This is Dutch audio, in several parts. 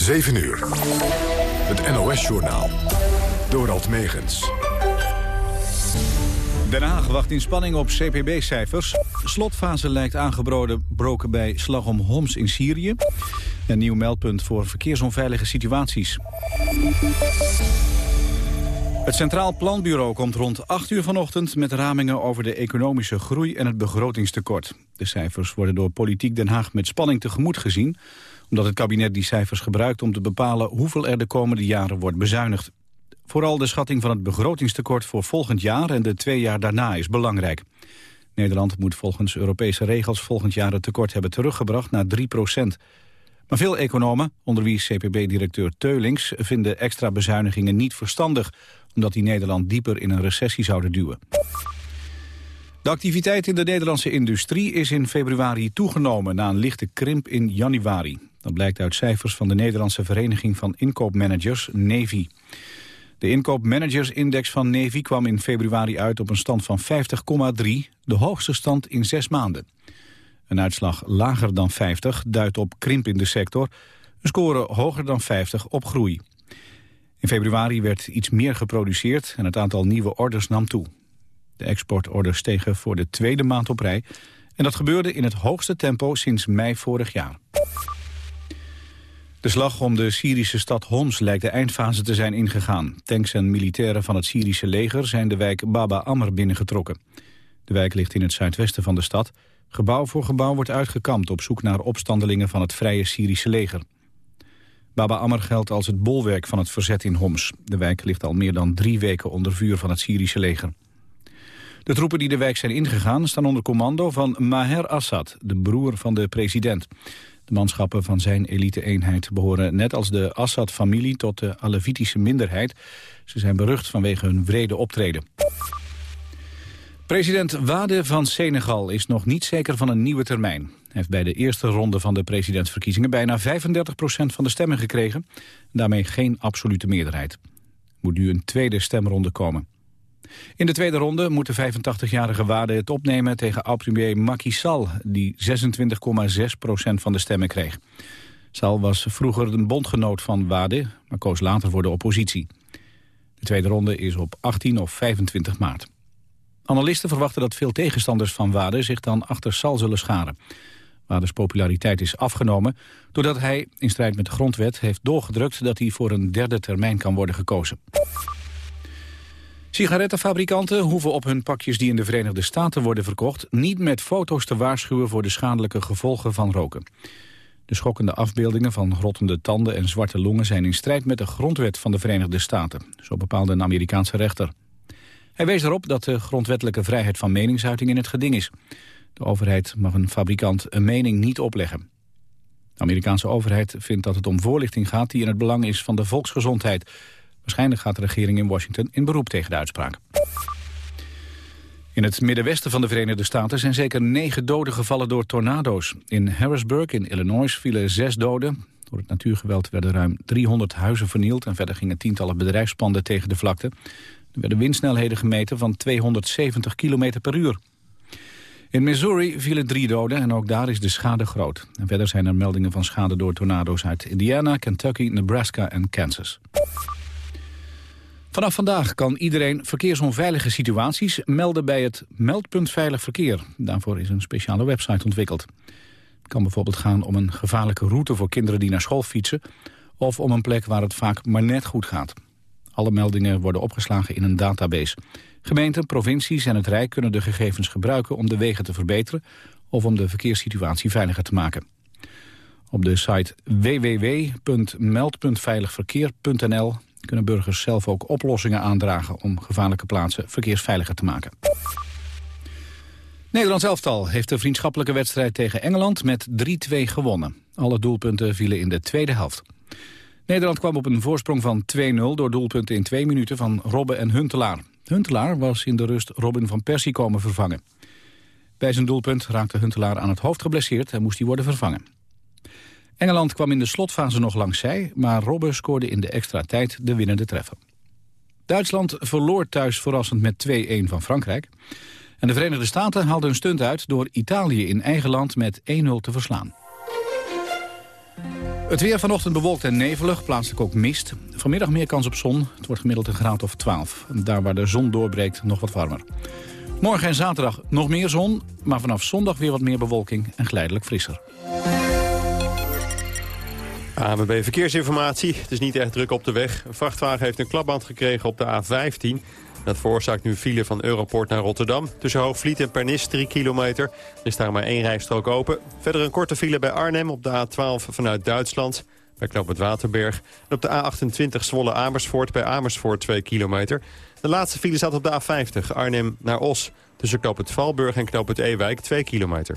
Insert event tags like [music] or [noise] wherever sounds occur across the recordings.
7 uur. Het NOS-journaal. Dorald Megens. Den Haag wacht in spanning op CPB-cijfers. Slotfase lijkt aangebroken bij Slag om Homs in Syrië. Een nieuw meldpunt voor verkeersonveilige situaties. Het Centraal Planbureau komt rond 8 uur vanochtend met ramingen over de economische groei en het begrotingstekort. De cijfers worden door Politiek Den Haag met spanning tegemoet gezien, omdat het kabinet die cijfers gebruikt om te bepalen hoeveel er de komende jaren wordt bezuinigd. Vooral de schatting van het begrotingstekort voor volgend jaar en de twee jaar daarna is belangrijk. Nederland moet volgens Europese regels volgend jaar het tekort hebben teruggebracht naar 3 procent. Maar veel economen, onder wie CPB-directeur Teulings, vinden extra bezuinigingen niet verstandig, omdat die Nederland dieper in een recessie zouden duwen. De activiteit in de Nederlandse industrie is in februari toegenomen na een lichte krimp in januari. Dat blijkt uit cijfers van de Nederlandse Vereniging van Inkoopmanagers, NEVI. De inkoopmanagersindex van Navy kwam in februari uit op een stand van 50,3, de hoogste stand in zes maanden. Een uitslag lager dan 50 duidt op krimp in de sector, een score hoger dan 50 op groei. In februari werd iets meer geproduceerd en het aantal nieuwe orders nam toe. De exportorders stegen voor de tweede maand op rij en dat gebeurde in het hoogste tempo sinds mei vorig jaar. De slag om de Syrische stad Homs lijkt de eindfase te zijn ingegaan. Tanks en militairen van het Syrische leger zijn de wijk Baba Amr binnengetrokken. De wijk ligt in het zuidwesten van de stad. Gebouw voor gebouw wordt uitgekampt op zoek naar opstandelingen van het Vrije Syrische leger. Baba Amr geldt als het bolwerk van het verzet in Homs. De wijk ligt al meer dan drie weken onder vuur van het Syrische leger. De troepen die de wijk zijn ingegaan staan onder commando van Maher Assad, de broer van de president. De manschappen van zijn elite-eenheid behoren net als de Assad-familie tot de Alevitische minderheid. Ze zijn berucht vanwege hun wrede optreden. President Wade van Senegal is nog niet zeker van een nieuwe termijn. Hij heeft bij de eerste ronde van de presidentsverkiezingen bijna 35% van de stemmen gekregen. Daarmee geen absolute meerderheid. Er moet nu een tweede stemronde komen. In de tweede ronde moet de 85-jarige Wade het opnemen tegen oud-premier Macky die 26,6% van de stemmen kreeg. Sall was vroeger een bondgenoot van Wade, maar koos later voor de oppositie. De tweede ronde is op 18 of 25 maart. Analisten verwachten dat veel tegenstanders van Wade zich dan achter Sal zullen scharen. Wades populariteit is afgenomen doordat hij, in strijd met de grondwet, heeft doorgedrukt dat hij voor een derde termijn kan worden gekozen. Sigarettenfabrikanten hoeven op hun pakjes die in de Verenigde Staten worden verkocht... niet met foto's te waarschuwen voor de schadelijke gevolgen van roken. De schokkende afbeeldingen van rottende tanden en zwarte longen... zijn in strijd met de grondwet van de Verenigde Staten. Zo bepaalde een Amerikaanse rechter. Hij wees erop dat de grondwettelijke vrijheid van meningsuiting in het geding is. De overheid mag een fabrikant een mening niet opleggen. De Amerikaanse overheid vindt dat het om voorlichting gaat... die in het belang is van de volksgezondheid... Waarschijnlijk gaat de regering in Washington in beroep tegen de uitspraak. In het middenwesten van de Verenigde Staten zijn zeker negen doden gevallen door tornado's. In Harrisburg in Illinois vielen zes doden. Door het natuurgeweld werden ruim 300 huizen vernield... en verder gingen tientallen bedrijfspanden tegen de vlakte. Er werden windsnelheden gemeten van 270 km per uur. In Missouri vielen drie doden en ook daar is de schade groot. En verder zijn er meldingen van schade door tornado's uit Indiana, Kentucky, Nebraska en Kansas. Vanaf vandaag kan iedereen verkeersonveilige situaties melden bij het Meldpunt Veilig Verkeer. Daarvoor is een speciale website ontwikkeld. Het kan bijvoorbeeld gaan om een gevaarlijke route voor kinderen die naar school fietsen... of om een plek waar het vaak maar net goed gaat. Alle meldingen worden opgeslagen in een database. Gemeenten, provincies en het Rijk kunnen de gegevens gebruiken om de wegen te verbeteren... of om de verkeerssituatie veiliger te maken. Op de site www.meld.veiligverkeer.nl kunnen burgers zelf ook oplossingen aandragen om gevaarlijke plaatsen verkeersveiliger te maken. Nederlands elftal heeft de vriendschappelijke wedstrijd tegen Engeland met 3-2 gewonnen. Alle doelpunten vielen in de tweede helft. Nederland kwam op een voorsprong van 2-0 door doelpunten in twee minuten van Robben en Huntelaar. Huntelaar was in de rust Robin van Persie komen vervangen. Bij zijn doelpunt raakte Huntelaar aan het hoofd geblesseerd en moest hij worden vervangen. Engeland kwam in de slotfase nog langs zij, maar Robben scoorde in de extra tijd de winnende treffer. Duitsland verloor thuis verrassend met 2-1 van Frankrijk. En de Verenigde Staten haalden een stunt uit door Italië in eigen land met 1-0 te verslaan. Het weer vanochtend bewolkt en nevelig, plaatselijk ook mist. Vanmiddag meer kans op zon. Het wordt gemiddeld een graad of 12. Daar waar de zon doorbreekt nog wat warmer. Morgen en zaterdag nog meer zon, maar vanaf zondag weer wat meer bewolking en geleidelijk frisser. ANWB Verkeersinformatie. Het is niet echt druk op de weg. Een vrachtwagen heeft een klapband gekregen op de A15. Dat veroorzaakt nu file van Europort naar Rotterdam. Tussen Hoogvliet en Pernis 3 kilometer. Er is daar maar één rijstrook open. Verder een korte file bij Arnhem op de A12 vanuit Duitsland. Bij Knoop Waterberg. En op de A28 Zwolle Amersfoort bij Amersfoort 2 kilometer. De laatste file staat op de A50 Arnhem naar Os. Tussen Knoop het Valburg en Knoop het Ewijk 2 kilometer.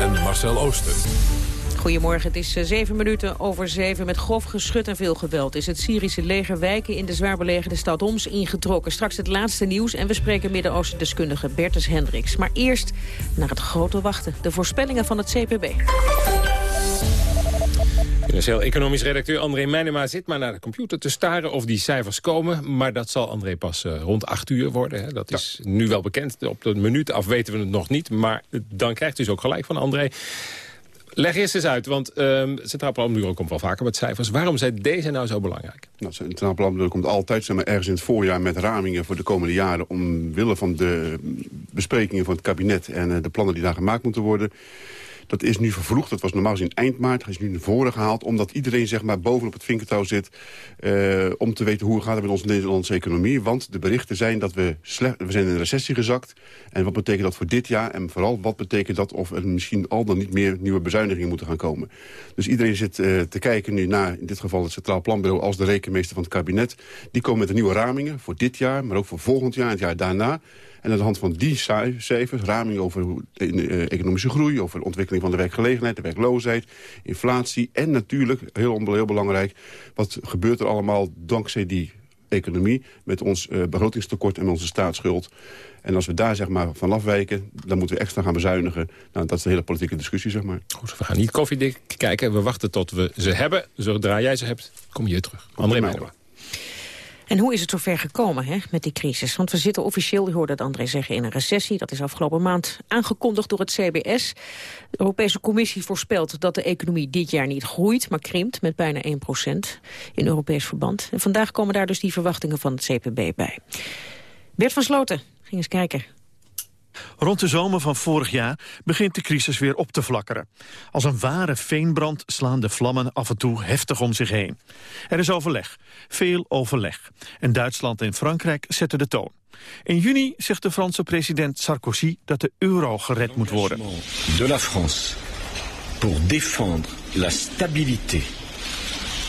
en Marcel Ooster. Goedemorgen, het is eh, zeven minuten over zeven. Met grof geschut en veel geweld is het Syrische leger wijken in de zwaar belegerde stad Homs ingetrokken. Straks het laatste nieuws en we spreken Midden-Oosten-deskundige Bertus Hendricks. Maar eerst naar het grote wachten, de voorspellingen van het CPB. Financieel economisch redacteur André Meijnema zit maar naar de computer te staren of die cijfers komen. Maar dat zal André pas uh, rond 8 uur worden. Hè. Dat is nu wel bekend. Op de minuut af weten we het nog niet. Maar dan krijgt u dus ook gelijk van André. Leg eerst eens uit, want um, het Centraal Planbureau komt wel vaker met cijfers. Waarom zijn deze nou zo belangrijk? Nou, het Centraal Planbureau komt altijd zeg maar, ergens in het voorjaar met ramingen voor de komende jaren... omwille van de besprekingen van het kabinet en uh, de plannen die daar gemaakt moeten worden... Dat is nu vervroegd. Dat was normaal gezien eind maart. Dat is nu naar voren gehaald. Omdat iedereen zeg maar, bovenop het vinkertouw zit... Uh, om te weten hoe gaat het met onze Nederlandse economie. Want de berichten zijn dat we, slecht, we zijn in een recessie gezakt. En wat betekent dat voor dit jaar? En vooral wat betekent dat of er misschien al dan niet meer nieuwe bezuinigingen moeten gaan komen. Dus iedereen zit uh, te kijken nu naar, in dit geval het Centraal Planbureau... als de rekenmeester van het kabinet. Die komen met de nieuwe ramingen voor dit jaar, maar ook voor volgend jaar en het jaar daarna. En aan de hand van die cijfers, raming over eh, economische groei... over de ontwikkeling van de werkgelegenheid, de werkloosheid, inflatie... en natuurlijk, heel, heel belangrijk, wat gebeurt er allemaal dankzij die economie... met ons uh, begrotingstekort en onze staatsschuld. En als we daar zeg maar, van afwijken, dan moeten we extra gaan bezuinigen. Nou, dat is de hele politieke discussie, zeg maar. Goed, we gaan niet koffiedik kijken. We wachten tot we ze hebben. Zodra jij ze hebt, kom je terug. André. En hoe is het zover gekomen hè, met die crisis? Want we zitten officieel, u hoorde het André zeggen, in een recessie. Dat is afgelopen maand aangekondigd door het CBS. De Europese Commissie voorspelt dat de economie dit jaar niet groeit... maar krimpt met bijna 1% in Europees verband. En vandaag komen daar dus die verwachtingen van het CPB bij. Bert van Sloten ging eens kijken Rond de zomer van vorig jaar begint de crisis weer op te flakkeren. Als een ware veenbrand slaan de vlammen af en toe heftig om zich heen. Er is overleg, veel overleg. En Duitsland en Frankrijk zetten de toon. In juni zegt de Franse president Sarkozy dat de euro gered moet worden. De la France pour défendre la stabilité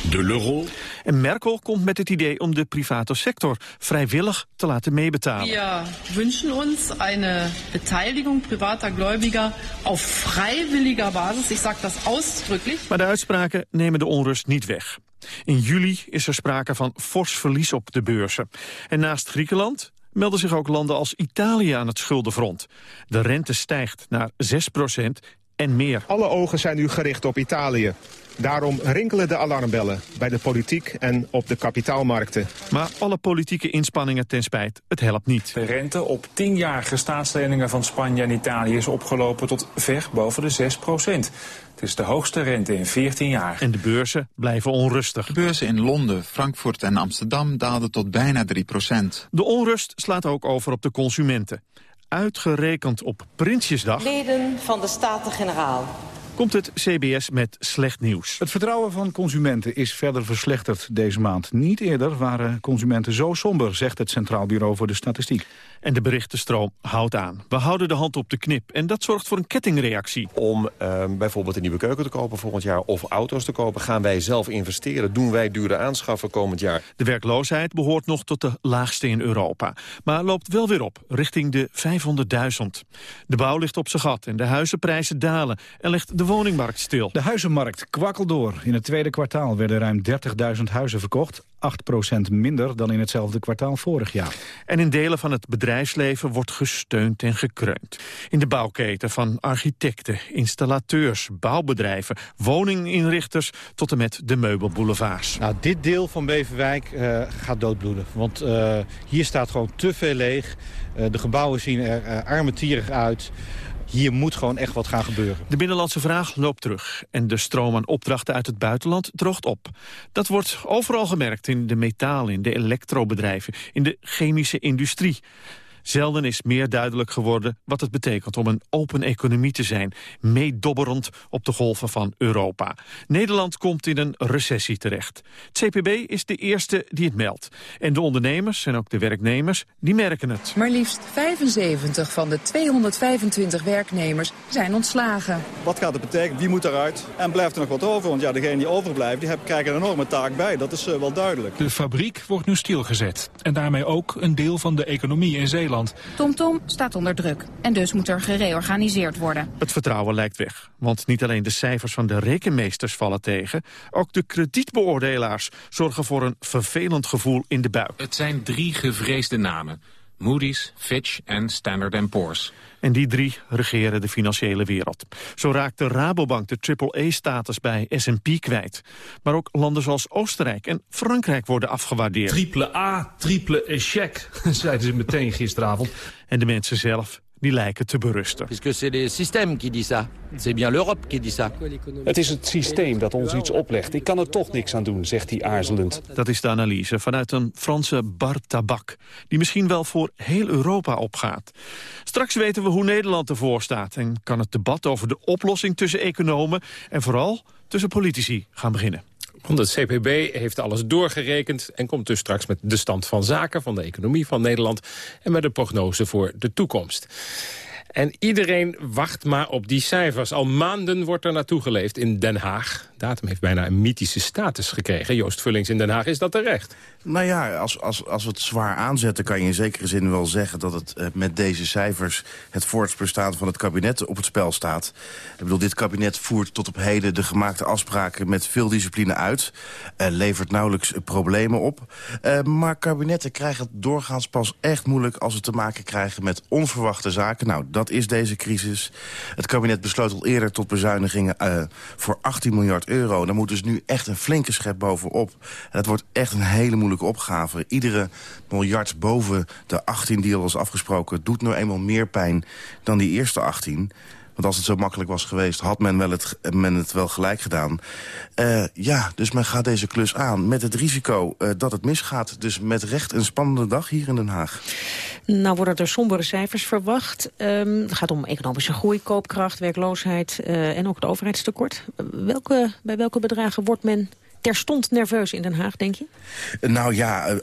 de l'euro en Merkel komt met het idee om de private sector vrijwillig te laten meebetalen. We wensen ons een beteiligung privater Gläubiger op vrijwilliger basis. Ik zeg dat ausdrücklich. Maar de uitspraken nemen de onrust niet weg. In juli is er sprake van fors verlies op de beurzen. En naast Griekenland melden zich ook landen als Italië aan het schuldenfront. De rente stijgt naar 6 en meer. Alle ogen zijn nu gericht op Italië. Daarom rinkelen de alarmbellen bij de politiek en op de kapitaalmarkten. Maar alle politieke inspanningen ten spijt, het helpt niet. De rente op tienjarige staatsleningen van Spanje en Italië is opgelopen tot ver boven de 6 procent. Het is de hoogste rente in 14 jaar. En de beurzen blijven onrustig. De beurzen in Londen, Frankfurt en Amsterdam daalden tot bijna 3 procent. De onrust slaat ook over op de consumenten. Uitgerekend op Prinsjesdag... Leden van de Staten-Generaal komt het CBS met slecht nieuws. Het vertrouwen van consumenten is verder verslechterd deze maand. Niet eerder waren consumenten zo somber, zegt het Centraal Bureau voor de Statistiek. En de berichtenstroom houdt aan. We houden de hand op de knip en dat zorgt voor een kettingreactie. Om uh, bijvoorbeeld een nieuwe keuken te kopen volgend jaar of auto's te kopen... gaan wij zelf investeren, doen wij dure aanschaffen komend jaar. De werkloosheid behoort nog tot de laagste in Europa. Maar loopt wel weer op, richting de 500.000. De bouw ligt op zijn gat en de huizenprijzen dalen... en legt de woningmarkt stil. De huizenmarkt kwakkelt door. In het tweede kwartaal werden ruim 30.000 huizen verkocht. 8% minder dan in hetzelfde kwartaal vorig jaar. En in delen van het bedrijfsleven wordt gesteund en gekreund. In de bouwketen van architecten, installateurs, bouwbedrijven... woninginrichters tot en met de meubelboulevards. Nou, dit deel van Beverwijk uh, gaat doodbloeden. Want uh, hier staat gewoon te veel leeg. Uh, de gebouwen zien er armetierig uit hier moet gewoon echt wat gaan gebeuren. De binnenlandse vraag loopt terug en de stroom aan opdrachten uit het buitenland droogt op. Dat wordt overal gemerkt in de metalen, in de elektrobedrijven, in de chemische industrie. Zelden is meer duidelijk geworden wat het betekent om een open economie te zijn, meedobberend op de golven van Europa. Nederland komt in een recessie terecht. Het CPB is de eerste die het meldt. En de ondernemers en ook de werknemers, die merken het. Maar liefst 75 van de 225 werknemers zijn ontslagen. Wat gaat het betekenen? Wie moet eruit? En blijft er nog wat over? Want ja, degene die overblijft, die krijgen een enorme taak bij. Dat is uh, wel duidelijk. De fabriek wordt nu stilgezet. En daarmee ook een deel van de economie in Zeeland. TomTom Tom staat onder druk en dus moet er gereorganiseerd worden. Het vertrouwen lijkt weg, want niet alleen de cijfers van de rekenmeesters vallen tegen... ook de kredietbeoordelaars zorgen voor een vervelend gevoel in de buik. Het zijn drie gevreesde namen. Moody's, Fitch en Standard Poor's. En die drie regeren de financiële wereld. Zo raakt de Rabobank de triple-E-status bij S&P kwijt. Maar ook landen zoals Oostenrijk en Frankrijk worden afgewaardeerd. Triple A, triple échec, [laughs] zeiden ze meteen gisteravond. En de mensen zelf die lijken te berusten. Het is het systeem dat ons iets oplegt. Ik kan er toch niks aan doen, zegt hij aarzelend. Dat is de analyse vanuit een Franse bar tabak... die misschien wel voor heel Europa opgaat. Straks weten we hoe Nederland ervoor staat... en kan het debat over de oplossing tussen economen... en vooral tussen politici gaan beginnen. Want het CPB heeft alles doorgerekend en komt dus straks met de stand van zaken van de economie van Nederland en met de prognose voor de toekomst. En iedereen wacht maar op die cijfers. Al maanden wordt er naartoe geleefd in Den Haag. datum heeft bijna een mythische status gekregen. Joost Vullings in Den Haag, is dat terecht? Nou ja, als, als, als we het zwaar aanzetten... kan je in zekere zin wel zeggen dat het eh, met deze cijfers... het voortbestaan van het kabinet op het spel staat. Ik bedoel, dit kabinet voert tot op heden de gemaakte afspraken... met veel discipline uit. Uh, levert nauwelijks problemen op. Uh, maar kabinetten krijgen het doorgaans pas echt moeilijk... als ze te maken krijgen met onverwachte zaken. Nou, dat is deze crisis. Het kabinet besloot al eerder tot bezuinigingen voor 18 miljard euro. Daar moet dus nu echt een flinke schep bovenop. En dat wordt echt een hele moeilijke opgave. Iedere miljard boven de 18 die al was afgesproken... doet nou eenmaal meer pijn dan die eerste 18... Want als het zo makkelijk was geweest, had men, wel het, men het wel gelijk gedaan. Uh, ja, dus men gaat deze klus aan met het risico uh, dat het misgaat. Dus met recht een spannende dag hier in Den Haag. Nou worden er sombere cijfers verwacht. Um, het gaat om economische groei, koopkracht, werkloosheid en ook het overheidstekort. Welke, bij welke bedragen wordt men terstond nerveus in Den Haag, denk je? Nou ja,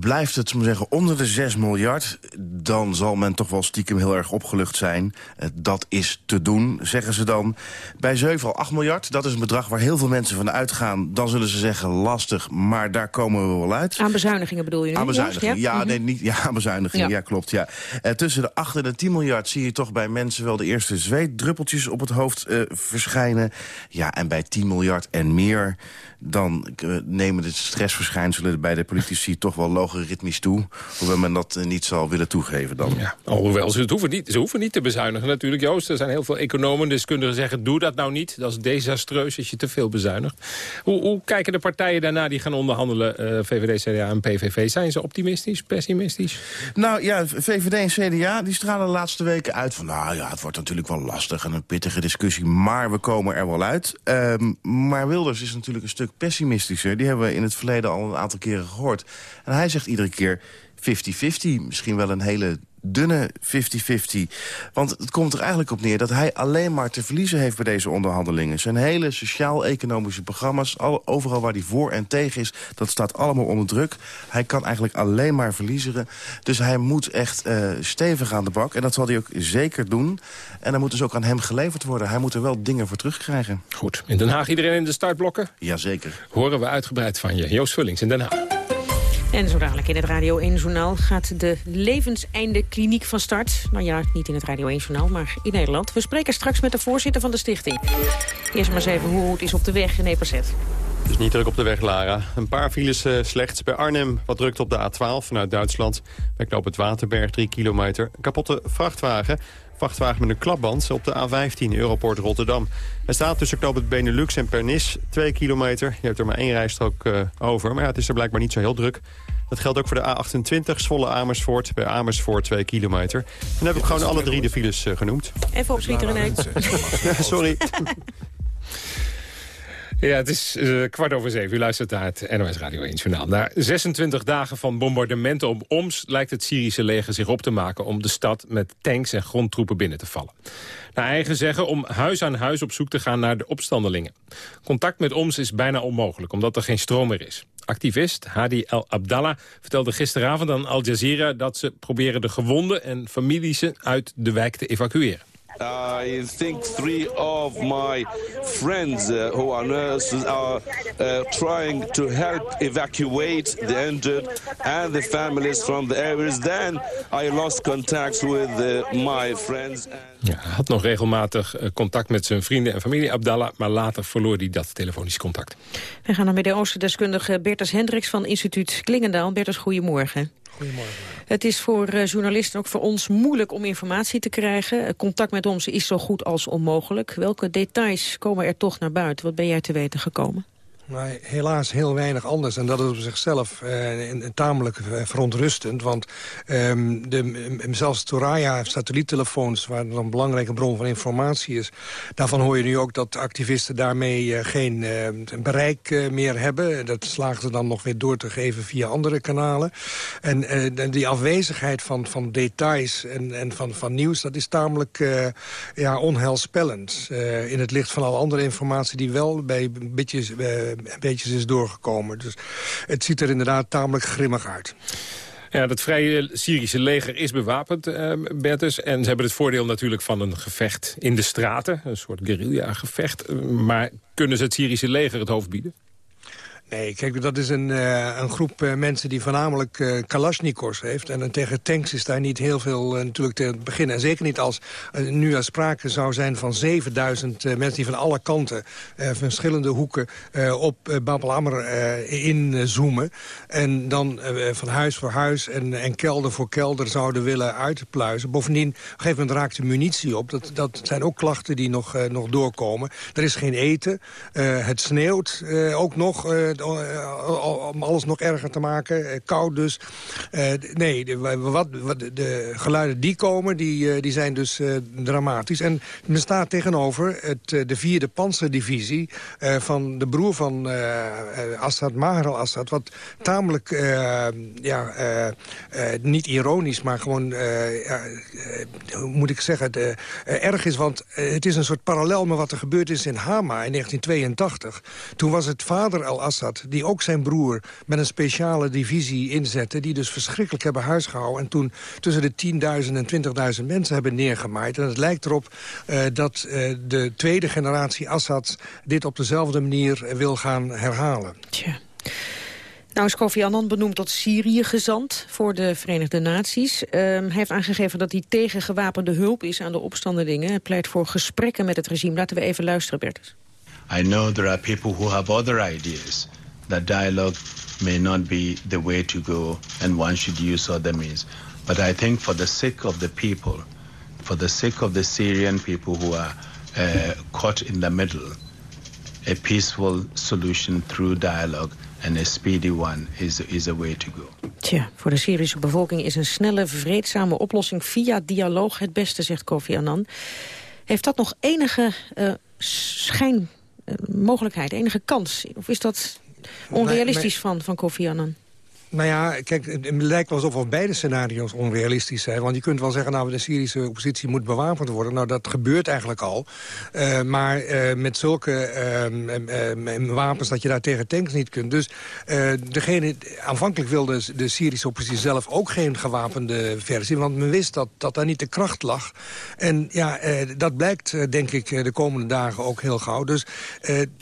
blijft het maar zeggen, onder de 6 miljard... dan zal men toch wel stiekem heel erg opgelucht zijn. Uh, dat is te doen, zeggen ze dan. Bij 7 al 8 miljard, dat is een bedrag waar heel veel mensen van uitgaan. Dan zullen ze zeggen, lastig, maar daar komen we wel uit. Aan bezuinigingen bedoel je nu? Aan bezuinigingen, ja, ja nee, niet, ja, aan bezuinigingen, ja, ja klopt. Ja. Uh, tussen de 8 en de 10 miljard zie je toch bij mensen wel de eerste zweetdruppeltjes op het hoofd uh, verschijnen. Ja, en bij 10 miljard en meer dan nemen de stressverschijnselen bij de politici [laughs] toch wel logaritmisch toe. Hoewel men dat niet zal willen toegeven dan. Ja, alhoewel, ze hoeven, niet, ze hoeven niet te bezuinigen natuurlijk. Joost, er zijn heel veel economen, deskundigen zeggen... doe dat nou niet, dat is desastreus als je te veel bezuinigt. Hoe, hoe kijken de partijen daarna die gaan onderhandelen, uh, VVD, CDA en PVV? Zijn ze optimistisch, pessimistisch? Nou ja, VVD en CDA die stralen de laatste weken uit van... nou ja, het wordt natuurlijk wel lastig en een pittige discussie... maar we komen er wel uit. Uh, maar Wilders is natuurlijk een stuk pessimistischer. Die hebben we in het verleden al een aantal keren gehoord. En hij zegt zegt iedere keer 50-50. Misschien wel een hele dunne 50-50. Want het komt er eigenlijk op neer dat hij alleen maar te verliezen heeft bij deze onderhandelingen. Zijn hele sociaal-economische programma's, overal waar hij voor en tegen is... dat staat allemaal onder druk. Hij kan eigenlijk alleen maar verliezen. Dus hij moet echt uh, stevig aan de bak. En dat zal hij ook zeker doen. En dan moet dus ook aan hem geleverd worden. Hij moet er wel dingen voor terugkrijgen. Goed. In Den Haag iedereen in de startblokken? Jazeker. Horen we uitgebreid van je. Joost Vullings in Den Haag. En zo dadelijk in het Radio 1-journaal gaat de levenseinde kliniek van start. Nou ja, niet in het Radio 1-journaal, maar in Nederland. We spreken straks met de voorzitter van de stichting. Eerst maar eens even hoe het is op de weg in Epazet. Het is niet druk op de weg, Lara. Een paar files uh, slechts. Bij Arnhem wat drukt op de A12 vanuit Duitsland. Bij knoop het Waterberg 3 kilometer. Een kapotte vrachtwagen. Vrachtwagen met een klapband op de A15 Europort Rotterdam. Er staat tussen knoop het Benelux en Pernis 2 kilometer. Je hebt er maar één rijstrook uh, over. Maar ja, het is er blijkbaar niet zo heel druk. Dat geldt ook voor de A28 Zwolle Amersfoort. Bij Amersfoort 2 kilometer. En dan heb ik gewoon alle drie de files uh, genoemd. Even opschieten, René. [laughs] Sorry. [laughs] Ja, het is uh, kwart over zeven. U luistert naar het NOS Radio 1 Journaal. Na 26 dagen van bombardementen op Oms... lijkt het Syrische leger zich op te maken... om de stad met tanks en grondtroepen binnen te vallen. Naar eigen zeggen om huis aan huis op zoek te gaan naar de opstandelingen. Contact met Oms is bijna onmogelijk, omdat er geen stroom meer is. Activist Hadi El Abdallah vertelde gisteravond aan Al Jazeera... dat ze proberen de gewonden en families uit de wijk te evacueren. I think three of my friends uh, who are nurses are uh, trying to help evacuate the injured and the families from the areas. Then I lost contact with uh, my friends. Ja, hij had nog regelmatig uh, contact met zijn vrienden en familie, Abdallah... maar later verloor hij dat telefonisch contact. We gaan naar Midden-Oosten-deskundige Bertus Hendricks van instituut Klingendaal. Bertus, goedemorgen. Goedemorgen. Het is voor uh, journalisten, ook voor ons, moeilijk om informatie te krijgen. Contact met ons is zo goed als onmogelijk. Welke details komen er toch naar buiten? Wat ben jij te weten gekomen? Maar helaas heel weinig anders. En dat is op zichzelf uh, tamelijk uh, verontrustend. Want um, de, zelfs Toraya satelliettelefoons... waar dan een belangrijke bron van informatie is... daarvan hoor je nu ook dat activisten daarmee uh, geen bereik meer hebben. Dat slagen ze dan nog weer door te geven via andere kanalen. En die afwezigheid van, van details en, en van, van nieuws... dat is tamelijk ja, onheilspellend. in het licht van alle andere informatie die wel bij een beetje is doorgekomen. Dus het ziet er inderdaad tamelijk grimmig uit. Ja, het vrije Syrische leger is bewapend, uh, Bertus. En ze hebben het voordeel natuurlijk van een gevecht in de straten. Een soort guerrilla-gevecht. Maar kunnen ze het Syrische leger het hoofd bieden? Nee, kijk, dat is een, uh, een groep uh, mensen die voornamelijk uh, Kalashnikovs heeft. En tegen tanks is daar niet heel veel natuurlijk te beginnen. En zeker niet als nu er sprake zou zijn van 7000 mensen... die van alle kanten, verschillende hoeken, op Bab al-Amr inzoomen. En dan van huis voor huis en, en kelder voor kelder zouden willen uitpluizen. Bovendien, op een gegeven moment raakt de munitie op. Dat, dat zijn ook klachten die nog, nog doorkomen. Er is geen eten, het sneeuwt ook nog om alles nog erger te maken. Eh, koud dus. Eh, nee, de, wat, wat, de geluiden die komen, die, eh, die zijn dus dramatisch. En men staat tegenover het, de vierde panzerdivisie... van de broer van Assad, Maher al-Assad... wat tamelijk, ja, niet ironisch, maar gewoon... hoe moet ik zeggen, erg is. Want het is een soort parallel met wat er gebeurd is in Hama in 1982. Toen was het vader al-Assad die ook zijn broer met een speciale divisie inzette... die dus verschrikkelijk hebben huisgehouden... en toen tussen de 10.000 en 20.000 mensen hebben neergemaaid. En het lijkt erop uh, dat uh, de tweede generatie Assad... dit op dezelfde manier wil gaan herhalen. Tja. Nou is Kofi Annan benoemd tot Syrië-gezant voor de Verenigde Naties. Uh, hij heeft aangegeven dat hij tegen gewapende hulp is aan de opstandelingen. Hij pleit voor gesprekken met het regime. Laten we even luisteren, Bertus. I know there are people who have other ideas. that dialogue may not be the way to go and one should use other means. But I think for the sake of the people, for the sake of the Syrian people who are uh, caught in the middle, a peaceful solution through dialogue and a speedy one is, is a way to go. Tja, voor de Syrische bevolking is een snelle, vreedzame oplossing via dialoog het beste, zegt Kofi Annan. Heeft dat nog enige uh, schijn, mogelijkheid, enige kans? Of is dat onrealistisch van, van Kofi Annan? Nou ja, kijk, het lijkt wel alsof beide scenario's onrealistisch zijn. Want je kunt wel zeggen, nou, de Syrische oppositie moet bewapend worden. Nou, dat gebeurt eigenlijk al. Uh, maar uh, met zulke uh, wapens dat je daar tegen tanks niet kunt. Dus degene, aanvankelijk wilde de Syrische oppositie zelf ook geen gewapende versie. Want men wist dat, dat daar niet de kracht lag. En ja, dat blijkt, denk ik, de komende dagen ook heel gauw. Dus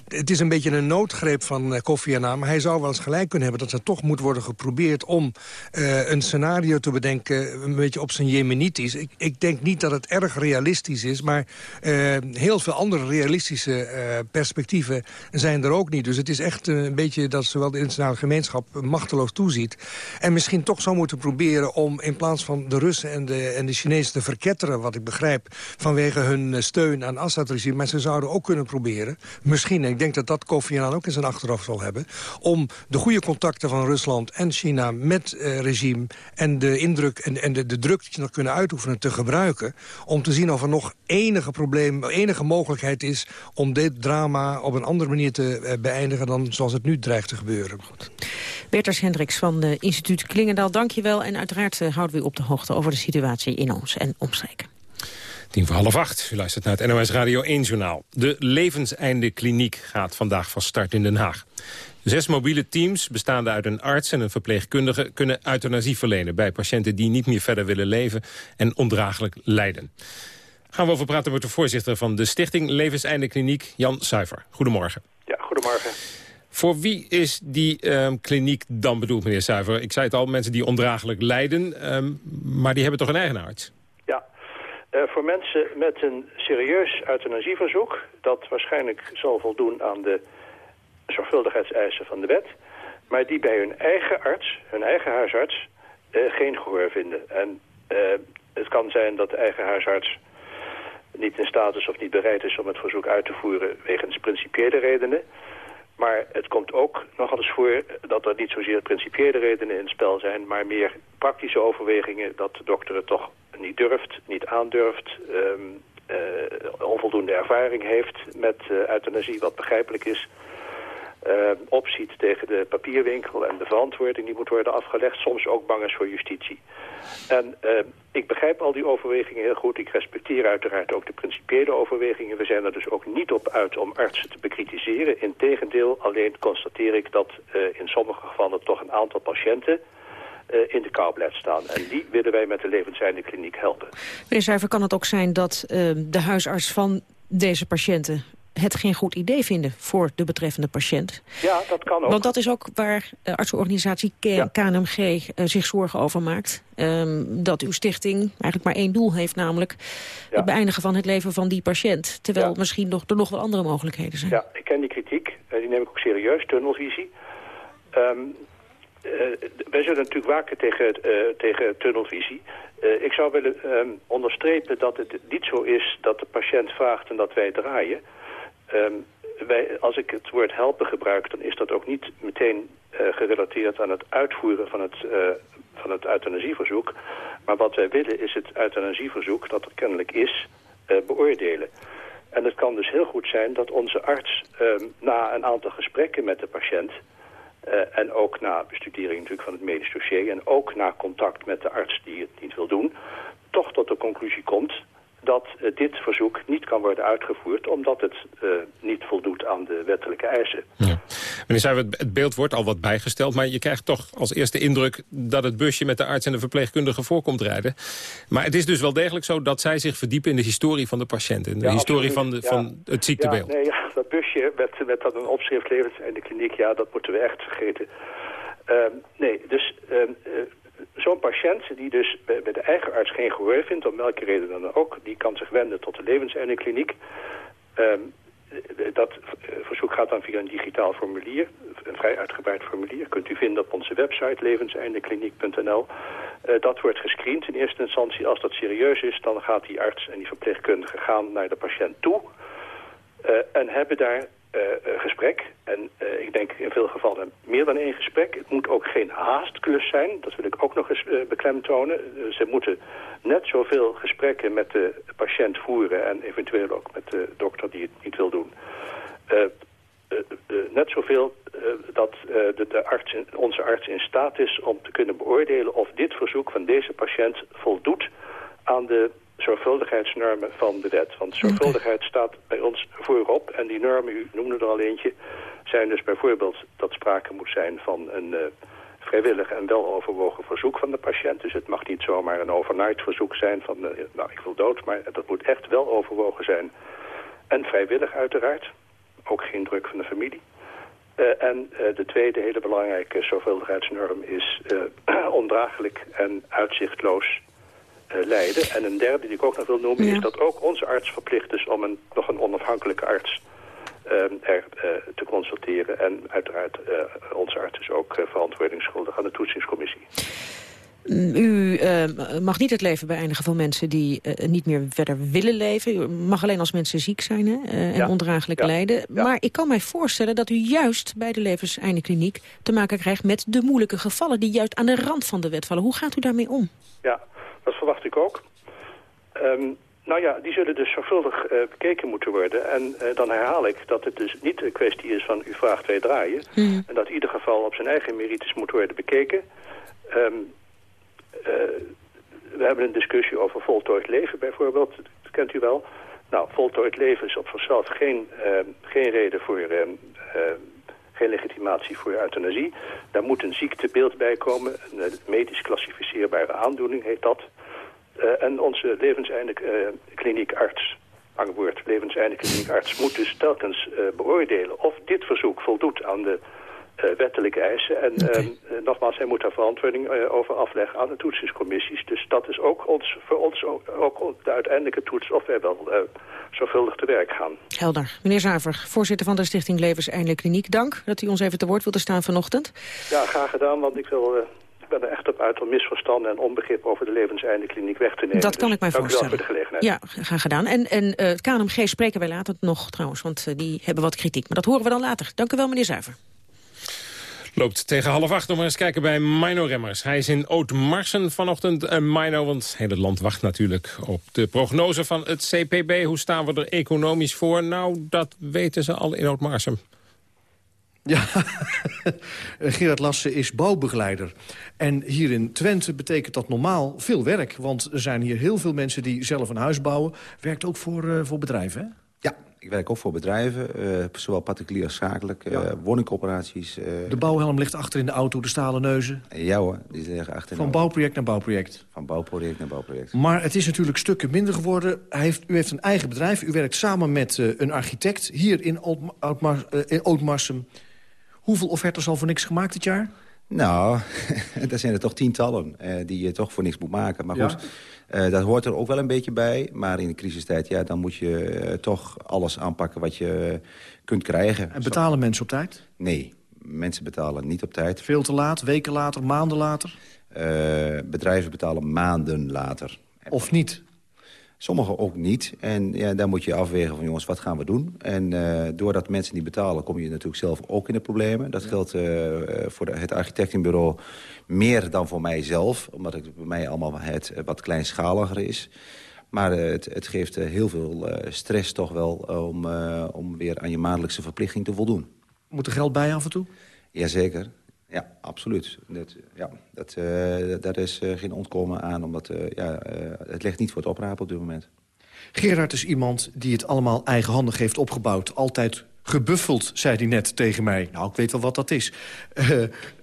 het is een beetje een noodgreep van Kofi Annan. Maar hij zou wel eens gelijk kunnen hebben dat er toch moet worden geprobeerd om uh, een scenario te bedenken... een beetje op zijn jemenitisch. Ik, ik denk niet dat het erg realistisch is... maar uh, heel veel andere realistische uh, perspectieven zijn er ook niet. Dus het is echt een beetje dat zowel de internationale gemeenschap machteloos toeziet. En misschien toch zou moeten proberen om in plaats van de Russen en de, en de Chinezen te verketteren... wat ik begrijp, vanwege hun steun aan Assad-regime. Maar ze zouden ook kunnen proberen, misschien... en ik denk dat dat Kofi Annan ook in zijn achterhoofd zal hebben... om de goede contacten van Rusland en China met uh, regime... en de indruk en, en de, de druk die ze nog kunnen uitoefenen te gebruiken... om te zien of er nog enige probleem, enige mogelijkheid is... om dit drama op een andere manier te uh, beëindigen... dan zoals het nu dreigt te gebeuren. Goed. Berters Hendricks van het instituut Klingendaal, dank je wel. En uiteraard houden we u op de hoogte over de situatie in ons en omstreken. Tien voor half acht. U luistert naar het NOS Radio 1-journaal. De Levenseinde Kliniek gaat vandaag van start in Den Haag. Zes mobiele teams, bestaande uit een arts en een verpleegkundige... kunnen euthanasie verlenen bij patiënten die niet meer verder willen leven... en ondraaglijk lijden. Gaan we over praten met de voorzitter van de stichting Levenseinde Kliniek, Jan Suiver. Goedemorgen. Ja, goedemorgen. Voor wie is die um, kliniek dan bedoeld, meneer Suiver? Ik zei het al, mensen die ondraaglijk lijden, um, maar die hebben toch een eigen arts? Ja, uh, voor mensen met een serieus euthanasieverzoek... dat waarschijnlijk zal voldoen aan de zorgvuldigheidseisen van de wet... maar die bij hun eigen arts, hun eigen huisarts, uh, geen gehoor vinden. En uh, het kan zijn dat de eigen huisarts niet in staat is of niet bereid is om het verzoek uit te voeren wegens principiële redenen. Maar het komt ook nogal eens voor dat er niet zozeer principiële redenen in het spel zijn, maar meer praktische overwegingen dat de dokter het toch niet durft, niet aandurft, um, onvoldoende ervaring heeft met euthanasie, wat begrijpelijk is uh, opziet tegen de papierwinkel en de verantwoording die moet worden afgelegd. Soms ook bang is voor justitie. En uh, ik begrijp al die overwegingen heel goed. Ik respecteer uiteraard ook de principiële overwegingen. We zijn er dus ook niet op uit om artsen te bekritiseren. Integendeel, alleen constateer ik dat uh, in sommige gevallen toch een aantal patiënten in de kou blijft staan. En die willen wij met de levenseinde kliniek helpen. Meneer Zuiver, kan het ook zijn dat de huisarts van deze patiënten het geen goed idee vinden voor de betreffende patiënt. Ja, dat kan ook. Want dat is ook waar de artsenorganisatie K ja. KNMG uh, zich zorgen over maakt. Um, dat uw stichting eigenlijk maar één doel heeft, namelijk ja. het beëindigen van het leven van die patiënt. Terwijl ja. misschien nog, er nog wel andere mogelijkheden zijn. Ja, ik ken die kritiek. Uh, die neem ik ook serieus, tunnelvisie. Um, uh, wij zullen natuurlijk waken tegen, uh, tegen tunnelvisie. Uh, ik zou willen um, onderstrepen dat het niet zo is dat de patiënt vraagt en dat wij draaien. Um, wij, als ik het woord helpen gebruik, dan is dat ook niet meteen uh, gerelateerd aan het uitvoeren van het, uh, van het euthanasieverzoek. Maar wat wij willen is het euthanasieverzoek, dat er kennelijk is, uh, beoordelen. En het kan dus heel goed zijn dat onze arts um, na een aantal gesprekken met de patiënt... En ook na bestudering natuurlijk van het medisch dossier... en ook na contact met de arts die het niet wil doen... toch tot de conclusie komt dat uh, dit verzoek niet kan worden uitgevoerd... omdat het uh, niet voldoet aan de wettelijke eisen. Ja. Meneer Zuiver, het beeld wordt al wat bijgesteld... maar je krijgt toch als eerste indruk dat het busje met de arts en de verpleegkundige voorkomt rijden. Maar het is dus wel degelijk zo dat zij zich verdiepen in de historie van de patiënt... in de ja, historie van, de, ja. van het ziektebeeld. Ja, nee, ja, dat busje met, met dat een opschrift levens in de kliniek... ja, dat moeten we echt vergeten. Uh, nee, dus... Uh, zo'n patiënt die dus bij de eigen arts geen gehoor vindt, om welke reden dan ook, die kan zich wenden tot de levenseindekliniek. Um, dat verzoek gaat dan via een digitaal formulier, een vrij uitgebreid formulier. Kunt u vinden op onze website levenseindekliniek.nl. Uh, dat wordt gescreend in eerste instantie. Als dat serieus is, dan gaat die arts en die verpleegkundige gaan naar de patiënt toe. En hebben daar gesprek. En uh, ik denk in veel gevallen meer dan één gesprek. Het moet ook geen haastklus zijn. Dat wil ik ook nog eens beklemtonen. ze moeten net zoveel gesprekken met de patiënt voeren... en eventueel ook met de dokter die het niet wil doen. net zoveel dat de, de arts, onze arts in staat is om te kunnen beoordelen of dit verzoek van deze patiënt voldoet aan de zorgvuldigheidsnormen van de wet. Want zorgvuldigheid staat bij ons voorop. En die normen, u noemde er al eentje, zijn dus bijvoorbeeld dat sprake moet zijn van een uh, vrijwillig en wel overwogen verzoek van de patiënt. Dus het mag niet zomaar een overnight verzoek zijn van, uh, nou ik wil dood, maar dat moet echt wel overwogen zijn. En vrijwillig uiteraard, ook geen druk van de familie. Uh, en de tweede hele belangrijke zorgvuldigheidsnorm is [clears throat] ondraaglijk en uitzichtloos uh, leiden. En een derde die ik ook nog wil noemen is dat ook onze arts verplicht is om een, nog een onafhankelijke arts uh, er uh, te consulteren. En uiteraard onze arts is ook verantwoordingsschuldig aan de toetsingscommissie. Mm, u mag niet het leven beëindigen van mensen die niet meer verder willen leven. U mag alleen als mensen ziek zijn hè, en ja. ondraaglijk ja. lijden. Ja. Maar ik kan mij voorstellen dat u juist bij de levenseindekliniek te maken krijgt met de moeilijke gevallen die juist aan de rand van de wet vallen. Hoe gaat u daarmee om? Ja, dat verwacht ik ook. Um, nou ja, die zullen dus zorgvuldig uh, bekeken moeten worden. En uh, dan herhaal ik dat het dus niet een kwestie is van u vraagt twee draaien. Mm. En dat ieder geval op zijn eigen merites moet worden bekeken. Um, uh, we hebben een discussie over voltooid leven bijvoorbeeld. Dat kent u wel. Nou, voltooid leven is op zichzelf geen, geen reden voor geen legitimatie voor euthanasie. Daar moet een ziektebeeld bij komen, een eh, medisch klassificeerbare aandoening heet dat. Uh, en onze levenseindekliniek-arts, angwoord levenseindekliniek-arts, moet dus telkens uh, beoordelen of dit verzoek voldoet aan de uh, wettelijke eisen. En okay. uh, nogmaals, hij moet daar verantwoording uh, over afleggen aan de toetsingscommissies. Dus dat is ook ons, voor ons ook, ook de uiteindelijke toets of wij wel zorgvuldig te werk gaan. Helder. Meneer Zaver, voorzitter van de Stichting Levenseindelijk Kliniek. Dank dat u ons even te woord wilde staan vanochtend. Ja, graag gedaan, want ik wil... Ik ben er echt op uit om misverstanden en onbegrip over de levenseindekliniek weg te nemen. Dat kan dus ik mij voorstellen. Dank u wel voor de gelegenheid. Ja, graag gedaan. En, en uh, het KNMG spreken wij later nog trouwens, want uh, die hebben wat kritiek. Maar dat horen we dan later. Dank u wel, meneer Zuiver. Loopt tegen half acht nog maar eens kijken bij Mino Remmers. Hij is in Oud-Marsen vanochtend. Uh, Mino, want het hele land wacht natuurlijk op de prognose van het CPB. Hoe staan we er economisch voor? Nou, dat weten ze al in Oud-Marsen. Ja, [laughs] Gerard Lassen is bouwbegeleider. En hier in Twente betekent dat normaal veel werk. Want er zijn hier heel veel mensen die zelf een huis bouwen. Werkt ook voor, uh, voor bedrijven, hè? Ik werk ook voor bedrijven, uh, zowel particulier als zakelijk, ja. uh, woningcorporaties. Uh, de bouwhelm ligt achter in de auto, de stalen neuzen. Ja hoor, die liggen achter. Van bouwproject naar bouwproject. Van bouwproject naar bouwproject. Maar het is natuurlijk stukken minder geworden. Hij heeft, u heeft een eigen bedrijf, u werkt samen met een architect hier in Ootmarsum. Hoeveel offertes al voor niks gemaakt dit jaar? Nou, [laughs] daar zijn er toch tientallen die je toch voor niks moet maken. Maar goed... Uh, dat hoort er ook wel een beetje bij. Maar in de crisistijd, ja, dan moet je uh, toch alles aanpakken wat je kunt krijgen. En betalen Zo. mensen op tijd? Nee, mensen betalen niet op tijd. Veel te laat, weken later, maanden later? Bedrijven betalen maanden later. Of niet? Sommigen ook niet. En ja, dan moet je afwegen van jongens, wat gaan we doen? En uh, doordat mensen niet betalen, kom je natuurlijk zelf ook in de problemen. Dat geldt uh, voor de, het architectenbureau meer dan voor mijzelf. Omdat het bij mij allemaal het wat kleinschaliger is. Maar uh, het, het, geeft heel veel stress toch wel om, om weer aan je maandelijkse verplichting te voldoen. Moet er geld bij af en toe? Jazeker. Ja, absoluut. Dat, ja, dat, uh, daar is uh, geen ontkomen aan, omdat uh, ja, het ligt niet voor het oprapen op dit moment. Gerard is iemand die het allemaal eigenhandig heeft opgebouwd. Altijd gebuffeld, zei hij net tegen mij. Nou, ik weet wel wat dat is.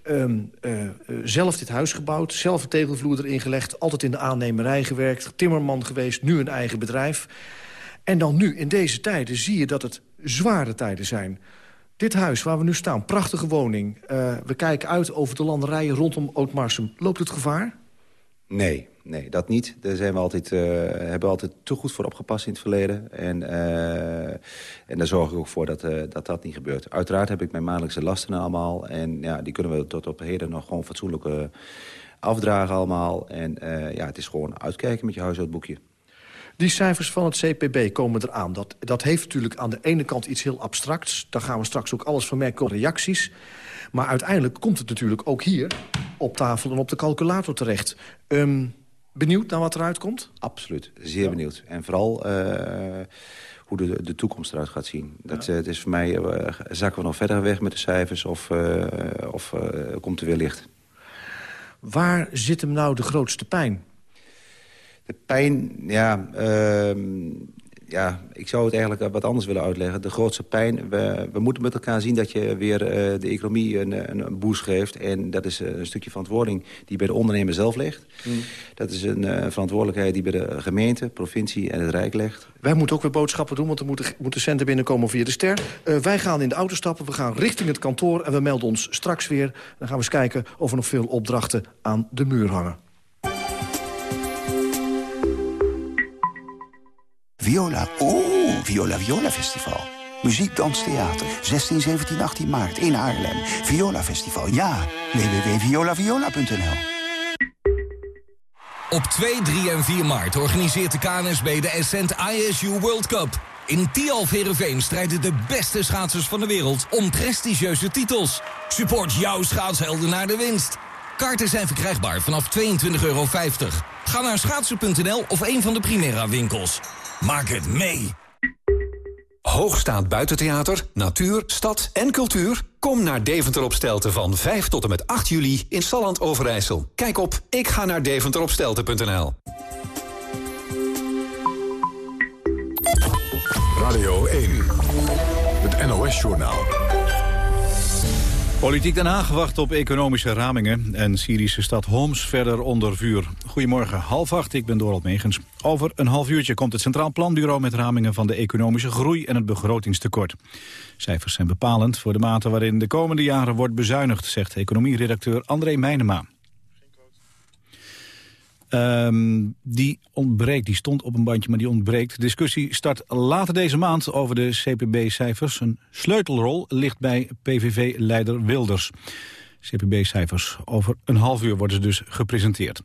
Um, [laughs] zelf dit huis gebouwd, zelf een tegelvloer erin gelegd... altijd in de aannemerij gewerkt, timmerman geweest, nu een eigen bedrijf. En dan nu, in deze tijden, zie je dat het zware tijden zijn... Dit huis waar we nu staan, prachtige woning. Uh, we kijken uit over de landerijen rondom Ootmarsum. Loopt het gevaar? Nee, nee, dat niet. Daar zijn we altijd, uh, hebben we altijd te goed voor opgepast in het verleden. En, uh, en daar zorg ik ook voor dat, dat dat niet gebeurt. Uiteraard heb ik mijn maandelijkse lasten allemaal. En ja, die kunnen we tot op heden nog gewoon fatsoenlijk afdragen allemaal. En ja, het is gewoon uitkijken met je huishoudboekje. Die cijfers van het CPB komen eraan. Dat, dat heeft natuurlijk aan de ene kant iets heel abstracts. Daar gaan we straks ook alles van merken op reacties. Maar uiteindelijk komt het natuurlijk ook hier op tafel en op de calculator terecht. Um, benieuwd naar wat eruit komt? Absoluut, zeer ja. benieuwd. En vooral uh, hoe de, de toekomst eruit gaat zien. Dat, het is voor mij, zakken we nog verder weg met de cijfers of, of komt er weer licht? Waar zit hem nou de grootste pijn? De pijn, ja, ehm, ja, ik zou het eigenlijk wat anders willen uitleggen. De grootste pijn, we, we moeten met elkaar zien dat je weer uh, de economie een, een, boost geeft. En dat is eh, een stukje verantwoording die bij de ondernemer zelf ligt. Mm. Dat is een uh, verantwoordelijkheid die bij de gemeente, provincie en het Rijk ligt. Wij moeten ook weer boodschappen doen, want er moeten, moeten centen binnenkomen via de ster. Uh, wij gaan in de auto stappen, we gaan richting het kantoor en we melden ons straks weer. Dan gaan we eens kijken of er nog veel opdrachten aan de muur hangen. Viola. Oeh, Viola Viola Festival. Muziek, dans, theater. 16, 17, 18 maart in Haarlem. Viola Festival, ja. www.violaviola.nl Op 2, 3 en 4 maart organiseert de KNSB de Ascent ISU World Cup. In Herenveen strijden de beste schaatsers van de wereld om prestigieuze titels. Support jouw schaatshelden naar de winst. Kaarten zijn verkrijgbaar vanaf 22,50 euro. Ga naar schaatsen.nl of een van de Primera winkels. Maak het mee! Hoogstaand buitentheater, natuur, stad en cultuur? Kom naar Deventer op Stelten van 5 tot en met 8 juli in Salland Overijssel. Kijk op ik ga naar deventeropstelten.nl. Radio 1, het NOS-journaal. Politiek Den Haag wacht op economische ramingen en Syrische stad Homs verder onder vuur. Goedemorgen, half acht, ik ben Dorald Megens. Over een half uurtje komt het Centraal Planbureau met ramingen van de economische groei en het begrotingstekort. Cijfers zijn bepalend voor de mate waarin de komende jaren wordt bezuinigd, zegt economieredacteur André Meijnema. Um, die ontbreekt, die stond op een bandje, maar die ontbreekt. De discussie start later deze maand over de CPB-cijfers. Een sleutelrol ligt bij PVV-leider Wilders. CPB-cijfers. Over een half uur worden ze dus gepresenteerd.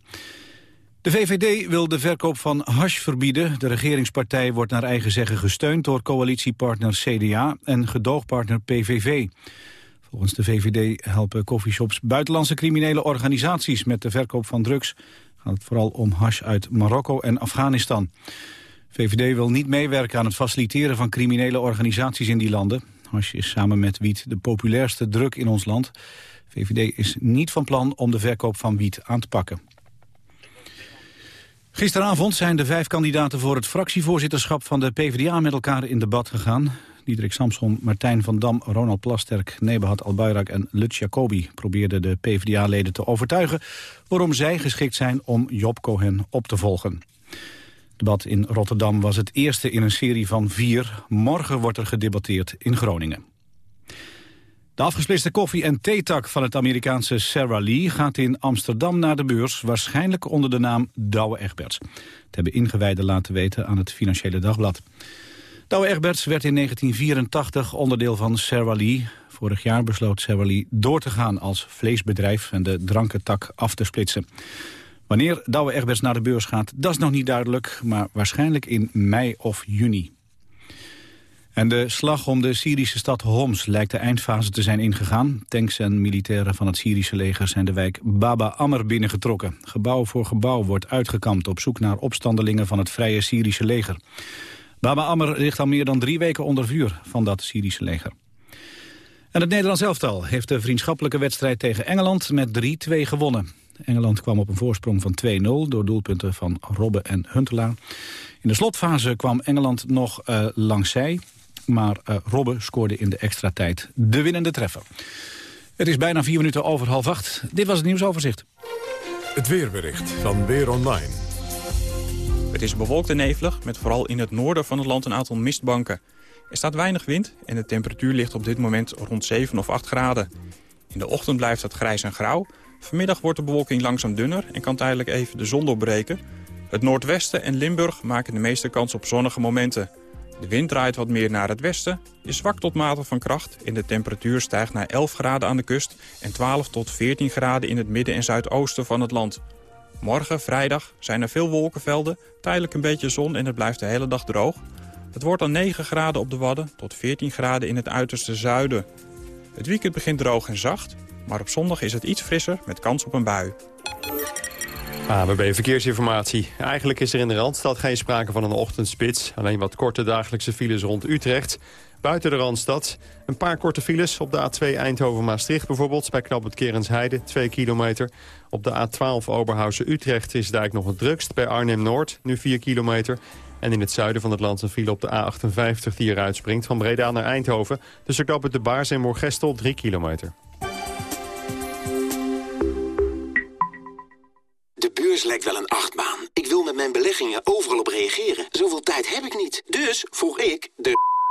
De VVD wil de verkoop van hash verbieden. De regeringspartij wordt naar eigen zeggen gesteund door coalitiepartner CDA en gedoogpartner PVV. Volgens de VVD helpen coffeeshops buitenlandse criminele organisaties met de verkoop van drugs gaat vooral om hash uit Marokko en Afghanistan. VVD wil niet meewerken aan het faciliteren van criminele organisaties in die landen. Hash is samen met wiet de populairste druk in ons land. VVD is niet van plan om de verkoop van wiet aan te pakken. Gisteravond zijn de vijf kandidaten voor het fractievoorzitterschap van de PvdA met elkaar in debat gegaan. Diederik Samson, Martijn van Dam, Ronald Plasterk, Nebahat Albayrak en Lutz Jacobi probeerden de PvdA-leden te overtuigen waarom zij geschikt zijn om Job Cohen op te volgen. Het debat in Rotterdam was het eerste in een serie van vier. Morgen wordt er gedebatteerd in Groningen. De afgesplitste koffie- en theetak van het Amerikaanse Sarah Lee gaat in Amsterdam naar de beurs, waarschijnlijk onder de naam Douwe Egberts. Het hebben ingewijden laten weten aan het Financiële Dagblad. Douwe Egberts werd in 1984 onderdeel van Lee. Vorig jaar besloot Lee door te gaan als vleesbedrijf en de drankentak af te splitsen. Wanneer Douwe Egberts naar de beurs gaat, dat is nog niet duidelijk, maar waarschijnlijk in mei of juni. En de slag om de Syrische stad Homs lijkt de eindfase te zijn ingegaan. Tanks en militairen van het Syrische leger zijn de wijk Baba Amr binnengetrokken. Gebouw voor gebouw wordt uitgekampt op zoek naar opstandelingen van het Vrije Syrische leger. Baba Amr ligt al meer dan drie weken onder vuur van dat Syrische leger. En het Nederlands elftal heeft de vriendschappelijke wedstrijd tegen Engeland met 3-2 gewonnen. Engeland kwam op een voorsprong van 2-0 door doelpunten van Robben en Huntelaar. In de slotfase kwam Engeland nog uh, langs zij, maar uh, Robben scoorde in de extra tijd de winnende treffer. Het is bijna vier minuten over half acht. Dit was het nieuwsoverzicht. Het weerbericht van Weer Online. Het is bewolkt en nevelig, met vooral in het noorden van het land een aantal mistbanken. Er staat weinig wind en de temperatuur ligt op dit moment rond 7 of 8 graden. In de ochtend blijft het grijs en grauw. Vanmiddag wordt de bewolking langzaam dunner en kan tijdelijk even de zon doorbreken. Het noordwesten en Limburg maken de meeste kans op zonnige momenten. De wind draait wat meer naar het westen, is zwak tot matig van kracht... en de temperatuur stijgt naar 11 graden aan de kust... en 12 tot 14 graden in het midden en zuidoosten van het land. Morgen, vrijdag, zijn er veel wolkenvelden, tijdelijk een beetje zon en het blijft de hele dag droog. Het wordt dan 9 graden op de Wadden tot 14 graden in het uiterste zuiden. Het weekend begint droog en zacht, maar op zondag is het iets frisser met kans op een bui. ABB Verkeersinformatie. Eigenlijk is er in de Randstad geen sprake van een ochtendspits. Alleen wat korte dagelijkse files rond Utrecht. Buiten de Randstad een paar korte files. Op de A2 Eindhoven-Maastricht bijvoorbeeld. Bij knap het Kerensheide, 2 kilometer. Op de A12 Oberhausen-Utrecht is daar nog het drukst. Bij Arnhem-Noord, nu 4 kilometer. En in het zuiden van het land een file op de A58 die eruit springt. Van Breda naar Eindhoven. Tussen knap het de Baars en Moorgestel 3 kilometer. De beurs lijkt wel een achtbaan. Ik wil met mijn beleggingen overal op reageren. Zoveel tijd heb ik niet. Dus vroeg ik de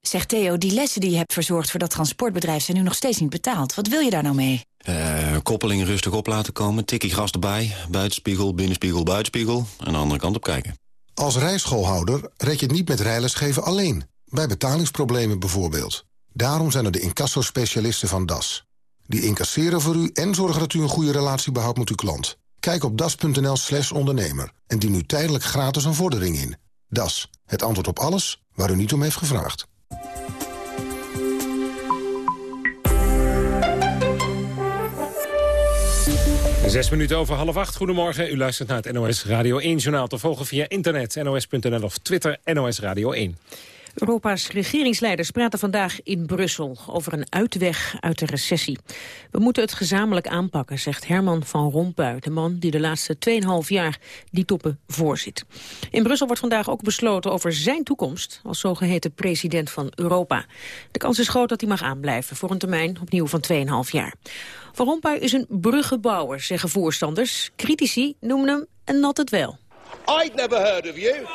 Zeg Theo, die lessen die je hebt verzorgd voor dat transportbedrijf... zijn nu nog steeds niet betaald. Wat wil je daar nou mee? Uh, koppeling rustig op laten komen, tikkie gras erbij... buitenspiegel, binnenspiegel, buitenspiegel... en de andere kant op kijken. Als rijschoolhouder red je het niet met rijlesgeven alleen. Bij betalingsproblemen bijvoorbeeld. Daarom zijn er de incassospecialisten van DAS. Die incasseren voor u en zorgen dat u een goede relatie behoudt met uw klant. Kijk op das.nl slash ondernemer en dien nu tijdelijk gratis een vordering in. DAS, het antwoord op alles waar u niet om heeft gevraagd. Zes minuten over half acht. Goedemorgen. U luistert naar het NOS Radio 1-journaal. Te volgen via internet, nos.nl of Twitter, NOS Radio 1. Europa's regeringsleiders praten vandaag in Brussel over een uitweg uit de recessie. We moeten het gezamenlijk aanpakken, zegt Herman van Rompuy, de man die de laatste 2,5 jaar die toppen voorzit. In Brussel wordt vandaag ook besloten over zijn toekomst als zogeheten president van Europa. De kans is groot dat hij mag aanblijven voor een termijn opnieuw van 2,5 jaar. Van Rompuy is een bruggenbouwer, zeggen voorstanders. Critici noemen hem een nat het wel. I'd never heard of you.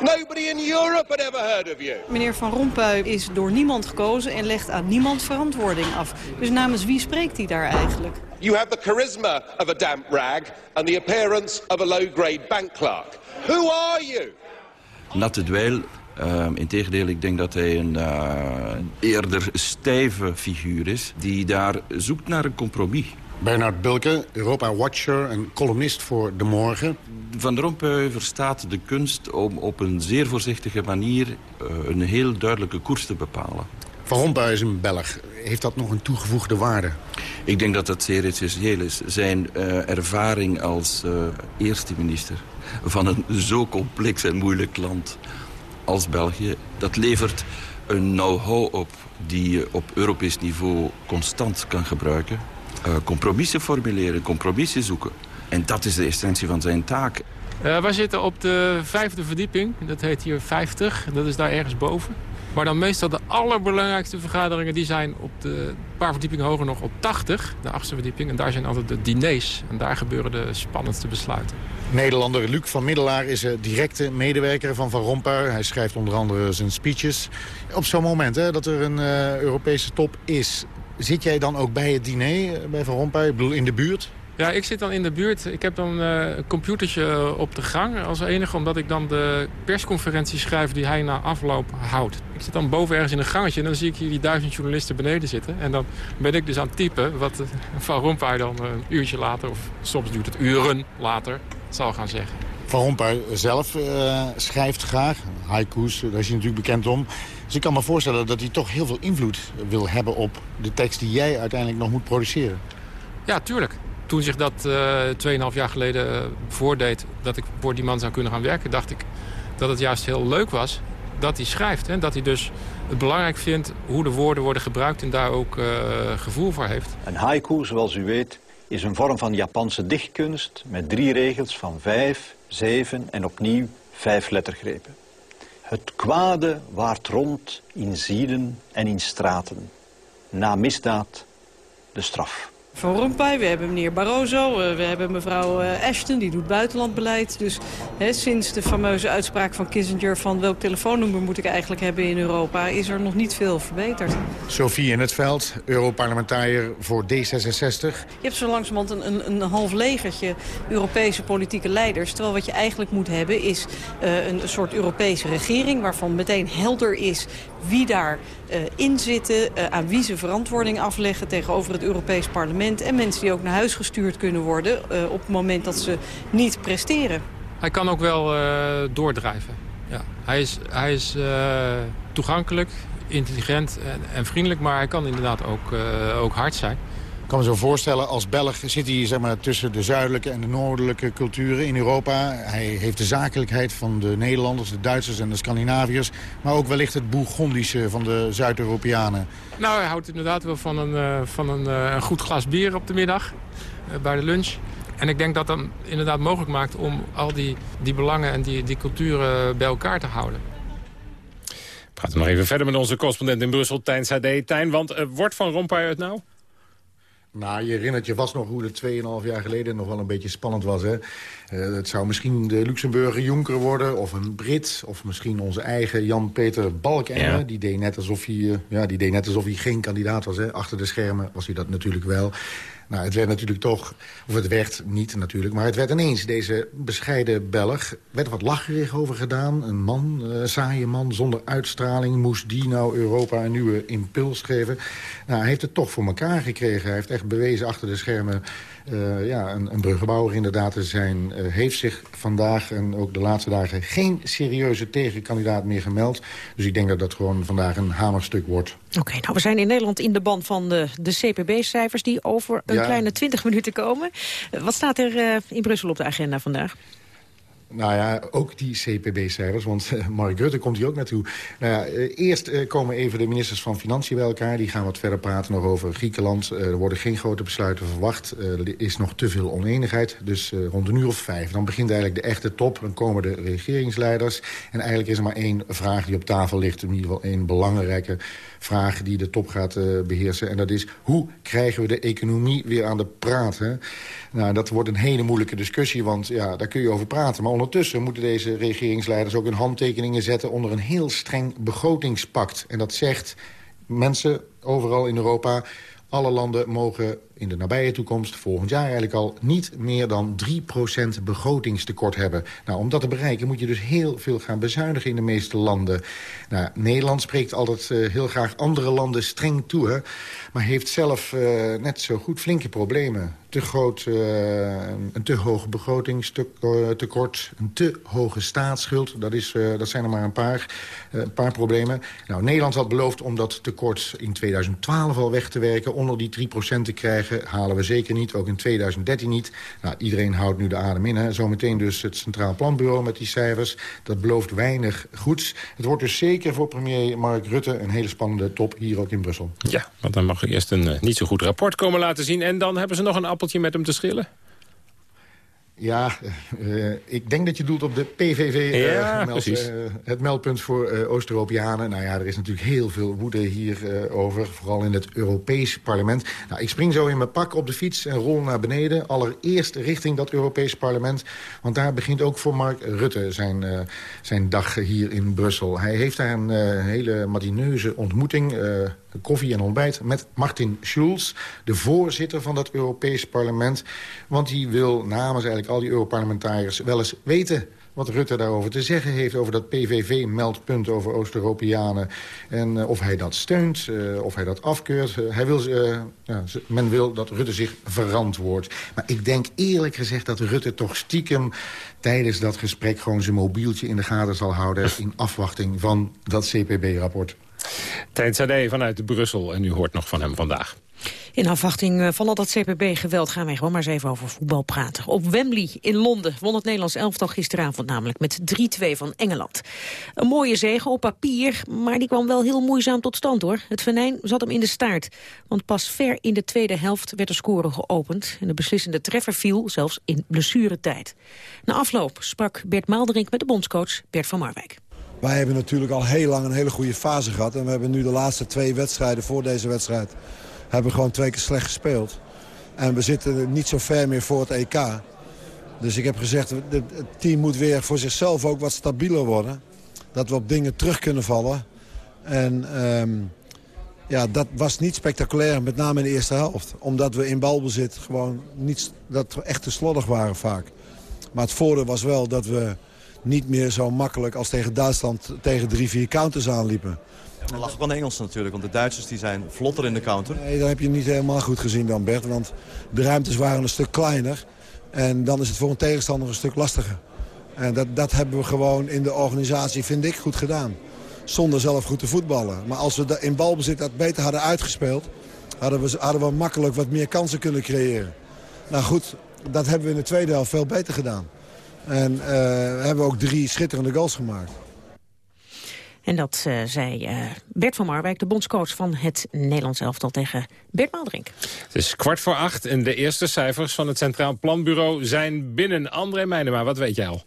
Nobody in Europe had ever heard of you. Meneer Van Rompuy is door niemand gekozen en legt aan niemand verantwoording af. Dus namens wie spreekt hij daar eigenlijk? You have the charisma of a damp rag and the appearance of a low-grade bank clerk. Who are you? Natte dweil. Uh, Integendeel, ik denk dat hij een uh, eerder stijve figuur is... die daar zoekt naar een compromis. Bernard Bulke, Europa-watcher en columnist voor De Morgen. Van Rompuy verstaat de kunst om op een zeer voorzichtige manier... Uh, een heel duidelijke koers te bepalen. Van Rompuy is een Belg. Heeft dat nog een toegevoegde waarde? Ik denk dat dat zeer essentieel is. Zijn uh, ervaring als uh, eerste minister van een zo complex en moeilijk land als België... dat levert een know-how op die je op Europees niveau constant kan gebruiken. Uh, compromissen formuleren, compromissen zoeken. En dat is de essentie van zijn taak. Uh, wij zitten op de vijfde verdieping. Dat heet hier 50. Dat is daar ergens boven. Maar dan meestal de allerbelangrijkste vergaderingen... die zijn op de paar verdiepingen hoger nog op 80, de achtste verdieping. En daar zijn altijd de diners. En daar gebeuren de spannendste besluiten. Nederlander Luc van Middelaar is een directe medewerker van Van Rompuy. Hij schrijft onder andere zijn speeches. Op zo'n moment hè, dat er een uh, Europese top is... zit jij dan ook bij het diner bij Van Rompuy? In de buurt? Ja, ik zit dan in de buurt. Ik heb dan uh, een computertje op de gang als enige... omdat ik dan de persconferentie schrijf die hij na afloop houdt. Ik zit dan boven ergens in een gangetje en dan zie ik hier die duizend journalisten beneden zitten. En dan ben ik dus aan het typen wat Van Rompuy dan een uurtje later... of soms duurt het uren later, zal gaan zeggen. Van Rompuy zelf uh, schrijft graag. Haiku's, daar is hij natuurlijk bekend om. Dus ik kan me voorstellen dat hij toch heel veel invloed wil hebben... op de tekst die jij uiteindelijk nog moet produceren. Ja, tuurlijk toen zich dat uh, 2,5 jaar geleden voordeed... dat ik voor die man zou kunnen gaan werken... dacht ik dat het juist heel leuk was dat hij schrijft. En dat hij dus het belangrijk vindt hoe de woorden worden gebruikt... en daar ook uh, gevoel voor heeft. Een haiku, zoals u weet, is een vorm van Japanse dichtkunst... met drie regels van vijf, zeven en opnieuw vijf lettergrepen. Het kwade waart rond in zielen en in straten. Na misdaad de straf. Van Rompuy, we hebben meneer Barroso, we hebben mevrouw Ashton, die doet buitenlandbeleid. Dus hè, sinds de fameuze uitspraak van Kissinger van welk telefoonnummer moet ik eigenlijk hebben in Europa, is er nog niet veel verbeterd. Sophie in het veld, Europarlementariër voor D66. Je hebt zo langzamerhand een, een, een half legertje Europese politieke leiders. Terwijl wat je eigenlijk moet hebben is uh, een soort Europese regering... waarvan meteen helder is wie daar uh, in zitten... Uh, aan wie ze verantwoording afleggen tegenover het Europees parlement... en mensen die ook naar huis gestuurd kunnen worden... op het moment dat ze niet presteren. Hij kan ook wel doordrijven. Ja. Hij is, hij is toegankelijk, intelligent en, en, vriendelijk... maar hij kan inderdaad ook, ook hard zijn. Ik kan me zo voorstellen, als Belg zit hij zeg maar, tussen de zuidelijke en de noordelijke culturen in Europa. Hij heeft de zakelijkheid van de Nederlanders, de Duitsers en de Scandinaviërs. Maar ook wellicht het Bourgondische van de Zuid-Europeanen. Nou, hij houdt inderdaad wel van een, uh, van een, uh, een, goed glas bier op de middag, uh, bij de lunch. En ik denk dat dat inderdaad mogelijk maakt om al die, die belangen en die, die culturen bij elkaar te houden. We praten nog even verder met onze correspondent in Brussel, Tijn Sade. Tijn, want wordt Van Rompuy het nou? Nou, je herinnert je vast nog hoe het 2,5 jaar geleden nog wel een beetje spannend was. Hè? Uh, het zou misschien de Luxemburger Jonker worden, of een Brit... of misschien onze eigen Jan-Peter Balkenende. Die, deed net alsof hij, uh, ja, die deed net alsof hij geen kandidaat was. Hè? Achter de schermen was hij dat natuurlijk wel. Nou, het werd natuurlijk toch, of het werd niet natuurlijk... maar het werd ineens, deze bescheiden Belg... werd wat lacherig over gedaan. Een man, een saaie man, zonder uitstraling... moest die nou Europa een nieuwe impuls geven. Nou, hij heeft het toch voor elkaar gekregen. Hij heeft echt bewezen achter de schermen uh, ja, een, een inderdaad te zijn... Uh, heeft zich vandaag en ook de laatste dagen geen serieuze tegenkandidaat meer gemeld. Dus ik denk dat dat gewoon vandaag een hamerstuk wordt. Oké, nou we zijn in Nederland in de band van de, de CPB-cijfers... die over een kleine 20 minuten komen. Uh, wat staat er in Brussel op de agenda vandaag? Nou ja, ook die CPB-cijfers, want uh, Mark Rutte komt hier ook naartoe. Nou ja, uh, eerst uh, komen even de ministers van Financiën bij elkaar. Die gaan wat verder praten over Griekenland. er worden geen grote besluiten verwacht. er is nog te veel oneenigheid. Dus rond een uur of vijf, dan begint eigenlijk de echte top. Dan komen de regeringsleiders. En eigenlijk is er maar één vraag die op tafel ligt. In ieder geval één belangrijke vraag die de top gaat beheersen. En dat is, hoe krijgen we de economie weer aan de praat? Hè? Nou, dat wordt een hele moeilijke discussie, want ja, daar kun je over praten. Maar ondertussen moeten deze regeringsleiders ook hun handtekeningen zetten... onder een heel streng begrotingspact. En dat zegt mensen overal in Europa... alle landen mogen in de nabije toekomst, volgend jaar eigenlijk al... niet meer dan 3% begrotingstekort hebben. Nou, om dat te bereiken moet je dus heel veel gaan bezuinigen in de meeste landen. Nou, Nederland spreekt altijd uh, heel graag andere landen streng toe... Hè, maar heeft zelf uh, net zo goed flinke problemen. Te groot, uh, een te hoog begrotingstekort, een te hoge staatsschuld. Dat, is, dat zijn er maar een paar, een paar problemen. Nou, Nederland had beloofd om dat tekort in 2012 al weg te werken... onder die 3% te krijgen halen we zeker niet, ook in 2013 niet. Nou, iedereen houdt nu de adem in. Hè. Zometeen dus het Centraal Planbureau met die cijfers. Dat belooft weinig goeds. Het wordt dus zeker voor premier Mark Rutte een hele spannende top hier ook in Brussel. Ja, want dan mag ik eerst een uh, niet zo goed rapport komen laten zien... en dan hebben ze nog een appeltje met hem te schillen. Ja, uh, ik denk dat je doelt op de PVV, uh, ja, meld, uh, het meldpunt voor Oost-Europeanen. Nou ja, er is natuurlijk heel veel woede hier over, vooral in het Europees parlement. Nou, ik spring zo in mijn pak op de fiets en rol naar beneden. Allereerst richting dat Europees parlement, want daar begint ook voor Mark Rutte zijn, zijn dag hier in Brussel. Hij heeft daar een hele matineuze ontmoeting koffie en ontbijt met Martin Schulz, de voorzitter van dat Europees parlement. Want die wil namens eigenlijk al die Europarlementariërs wel eens weten wat Rutte daarover te zeggen heeft... over dat PVV-meldpunt over Oost-Europeanen. En uh, of hij dat steunt, uh, of hij dat afkeurt. Uh, hij wil, ja, men wil dat Rutte zich verantwoordt. Maar ik denk eerlijk gezegd dat Rutte toch stiekem... tijdens dat gesprek gewoon zijn mobieltje in de gaten zal houden... in afwachting van dat CPB-rapport. Tijn Sade vanuit Brussel en u hoort nog van hem vandaag. In afwachting eh, van al dat CPB-geweld gaan wij gewoon maar eens even over voetbal praten. Op Wembley in Londen won het Nederlands elftal gisteravond namelijk met 3-2 van Engeland. Een mooie zege op papier, maar die kwam wel heel moeizaam tot stand hoor. Het venijn zat hem in de staart, want pas ver in de tweede helft werd de score geopend. En de beslissende treffer viel zelfs in blessuretijd. Na afloop sprak Bert Maalderink met de bondscoach Bert van Marwijk. Wij hebben natuurlijk al heel lang een hele goede fase gehad. En we hebben nu de laatste twee wedstrijden voor deze wedstrijd... hebben gewoon twee keer slecht gespeeld. En we zitten niet zo ver meer voor het EK. Dus ik heb gezegd, het team moet weer voor zichzelf ook wat stabieler worden. Dat we op dingen terug kunnen vallen. En ehm, ja, dat was niet spectaculair, met name in de eerste helft. Omdat we in balbezit gewoon niet, dat we echt te slordig waren vaak. Maar het voordeel was wel dat we niet meer zo makkelijk als tegen Duitsland tegen drie, vier counters aanliepen. Dat lag ook aan de Engelsen natuurlijk, want de Duitsers die zijn vlotter in de counter. Nee, dat heb je niet helemaal goed gezien dan Bert, want de ruimtes waren een stuk kleiner. En dan is het voor een tegenstander een stuk lastiger. En dat, dat hebben we gewoon in de organisatie, vind ik, goed gedaan. Zonder zelf goed te voetballen. Maar als we in balbezit dat beter hadden uitgespeeld... hadden we, hadden we makkelijk wat meer kansen kunnen creëren. Nou goed, dat hebben we in de tweede helft veel beter gedaan. En uh, hebben we ook drie schitterende goals gemaakt. En dat uh, zei uh, Bert van Marwijk, de bondscoach van het Nederlands elftal tegen Bert Maalderink. Het is kwart voor acht en de eerste cijfers van het Centraal Planbureau zijn binnen. André Meijnema, wat weet jij al?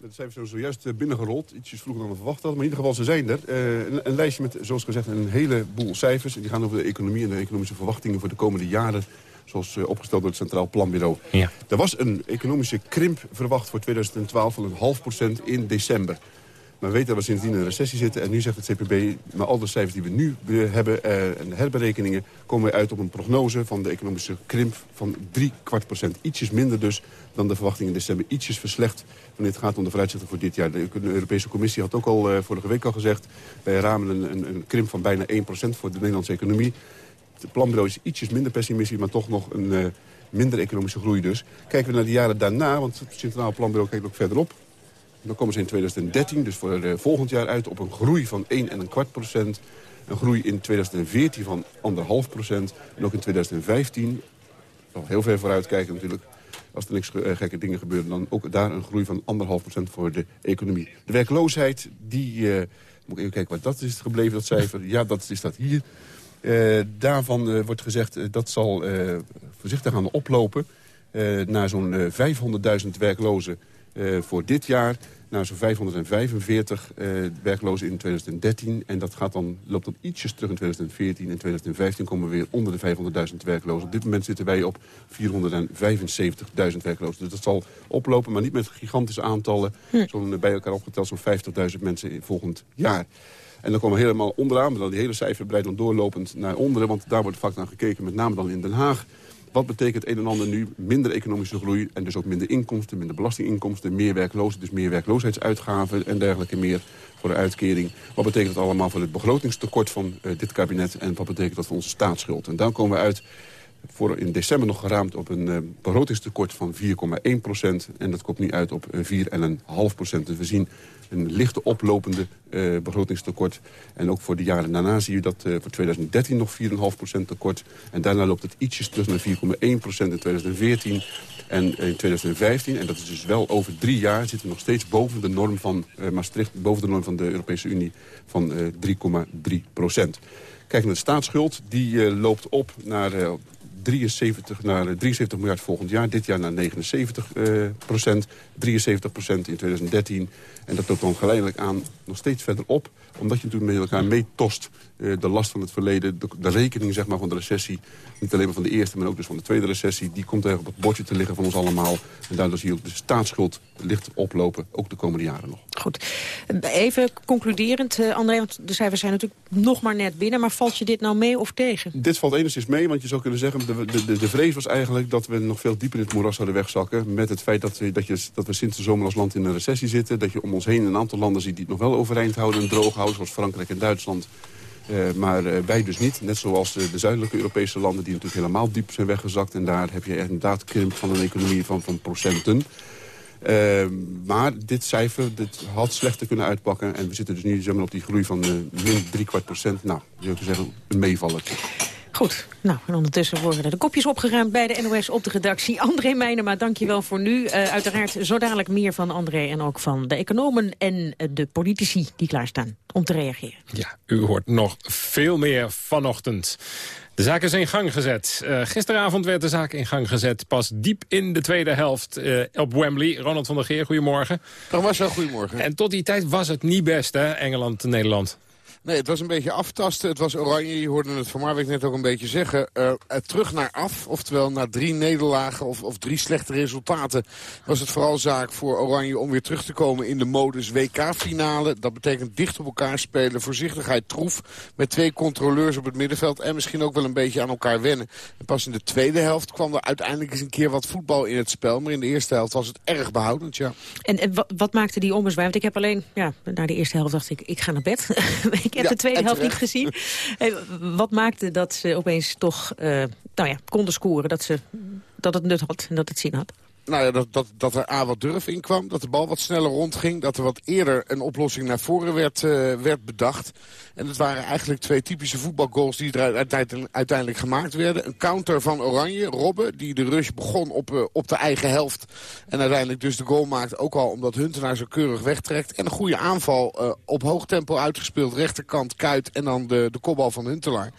De cijfers zijn zojuist binnengerold. Ietsjes vroeger dan we verwacht hadden. Maar in ieder geval, ze zijn er. Uh, een, een, lijstje met, zoals gezegd, een heleboel cijfers. Die gaan over de economie en de economische verwachtingen voor de komende jaren. Zoals uh, opgesteld door het Centraal Planbureau. Ja. Er was een economische krimp verwacht voor 2012 van een half procent in december. Maar we weten dat we sindsdien in een recessie zitten. En nu zegt het CPB, met al de cijfers die we nu hebben uh, en de herberekeningen... komen we uit op een prognose van de economische krimp van drie kwart procent. Ietsjes minder dus dan de verwachting in december. Ietsjes verslecht wanneer het gaat om de vooruitzichten voor dit jaar. De Europese Commissie had ook al uh, vorige week al gezegd... wij ramen een, een, een krimp van bijna 1 procent voor de Nederlandse economie. Het planbureau is ietsjes minder pessimistisch, maar toch nog een uh, minder economische groei dus. Kijken we naar de jaren daarna, want het Centraal Planbureau kijkt ook verderop... Dan komen ze in 2013, dus voor uh, volgend jaar, uit op een groei van 1 en een kwart procent. Een groei in 2014 van anderhalf procent. En ook in 2015, nog heel ver vooruit kijken natuurlijk... als er niks uh, gekke dingen gebeuren, dan ook daar een groei van anderhalf procent voor de economie. De werkloosheid, die... Moet ik even kijken wat dat is gebleven, dat cijfer. Ja, dat is dat hier. Daarvan wordt gezegd, dat zal voorzichtig gaan oplopen... naar zo'n 500.000 werklozen voor dit jaar naar zo'n 545 uh, werklozen in 2013. En dat gaat dan, loopt dan ietsjes terug in 2014. In 2015 komen we weer onder de 500.000 werklozen. Op dit moment zitten wij op 475.000 werklozen. Dus dat zal oplopen, maar niet met gigantische aantallen. Hm. Zo'n bij elkaar opgeteld zo'n 50.000 mensen volgend jaar. En dan komen we helemaal onderaan, dan die hele cijfer breidt dan doorlopend naar onderen. Want daar wordt vaak naar gekeken, met name dan in Den Haag. Wat betekent een en ander nu? Minder economische groei en dus ook minder inkomsten, minder belastinginkomsten, meer werklozen, dus meer werkloosheidsuitgaven en dergelijke meer voor de uitkering. Wat betekent dat allemaal voor het begrotingstekort van uh, dit kabinet en wat betekent dat voor onze staatsschuld? En dan komen we uit voor in december nog geraamd op een uh, begrotingstekort van 4,1 procent. En dat komt nu uit op 4,5 procent. Dus we zien een lichte oplopende uh, begrotingstekort. En ook voor de jaren daarna zie je dat voor 2013 nog 4,5% tekort. En daarna loopt het ietsjes terug naar 4,1% in 2014. En in 2015, en dat is dus wel over drie jaar... zitten we nog steeds boven de norm van Maastricht... boven de norm van de Europese Unie van 3,3%. Kijk naar de staatsschuld. Die loopt op naar 73 naar 73 miljard volgend jaar. Dit jaar naar 79 uh, procent. 73 procent in 2013. En dat loopt dan geleidelijk aan nog steeds verder op. Omdat je natuurlijk met elkaar meetost uh, de last van het verleden. De, rekening zeg maar, van de recessie. Niet alleen maar van de eerste, maar ook dus van de tweede recessie. Die komt er op het bordje te liggen van ons allemaal. En daardoor zie je ook de staatsschuld licht oplopen. Ook de komende jaren nog. Goed. Even concluderend, uh, André. Want de cijfers zijn natuurlijk nog maar net binnen. Maar valt je dit nou mee of tegen? Dit valt enigszins mee, want je zou kunnen zeggen... de, de, de, de vrees was eigenlijk dat we nog veel dieper in het moeras zouden wegzakken. Met het feit dat we, dat, je, dat we sinds de zomer als land in een recessie zitten. Dat je om ons heen een aantal landen ziet die het nog wel overeind houden en droog houden. Zoals Frankrijk en Duitsland. Uh, maar uh, wij dus niet. Net zoals de zuidelijke Europese landen die natuurlijk helemaal diep zijn weggezakt. En daar heb je inderdaad krimp van een economie van, van procenten. Maar dit cijfer dit had slechter kunnen uitpakken. En we zitten dus nu zeg maar, op die groei van min drie kwart procent. Nou, je zou zeggen, een meevaller. Goed, nou, en ondertussen worden de kopjes opgeruimd bij de NOS op de redactie. André Meijnema, dankjewel voor nu. Uh, uiteraard zo dadelijk meer van André en ook van de economen en de politici die klaarstaan om te reageren. Ja, u hoort nog veel meer vanochtend. De zaak is in gang gezet. Uh, gisteravond werd de zaak in gang gezet. Pas diep in de tweede helft uh, op Wembley. Ronald van der Geer, goedemorgen. Dag Marcel, goedemorgen. En tot die tijd was het niet best, hè, Engeland-Nederland. Nee, het was een beetje aftasten. Het was oranje. Je hoorde het van Marwijk net ook een beetje zeggen. Uh, terug naar af. Oftewel na drie nederlagen of, of drie slechte resultaten... was het vooral zaak voor oranje om weer terug te komen in de modus WK-finale. Dat betekent dicht op elkaar spelen. Voorzichtigheid troef. Met twee controleurs op het middenveld. En misschien ook wel een beetje aan elkaar wennen. En pas in de tweede helft kwam er uiteindelijk eens een keer wat voetbal in het spel. Maar in de eerste helft was het erg behoudend, ja. En, wat, maakte die ommezwaai? Want ik heb alleen... Ja, na de eerste helft dacht ik, ik ga naar bed. [laughs] ik heb de tweede helft niet gezien. wat maakte dat ze opeens toch uh, nou ja, konden scoren? Dat, ze, dat het nut had en dat het zin had? Nou ja, dat, dat, dat er A wat durf in kwam. Dat de bal wat sneller rondging. Dat er wat eerder een oplossing naar voren werd, uh, werd bedacht. En het waren eigenlijk twee typische voetbalgoals die er uiteindelijk gemaakt werden. Een counter van Oranje, Robben, die de rush begon op, uh, op de eigen helft. En uiteindelijk dus de goal maakt. Ook al omdat Huntenaar zo keurig wegtrekt. En een goede aanval uh, op hoog tempo uitgespeeld. Rechterkant, Kuit en dan de, de kopbal van Huntelaar.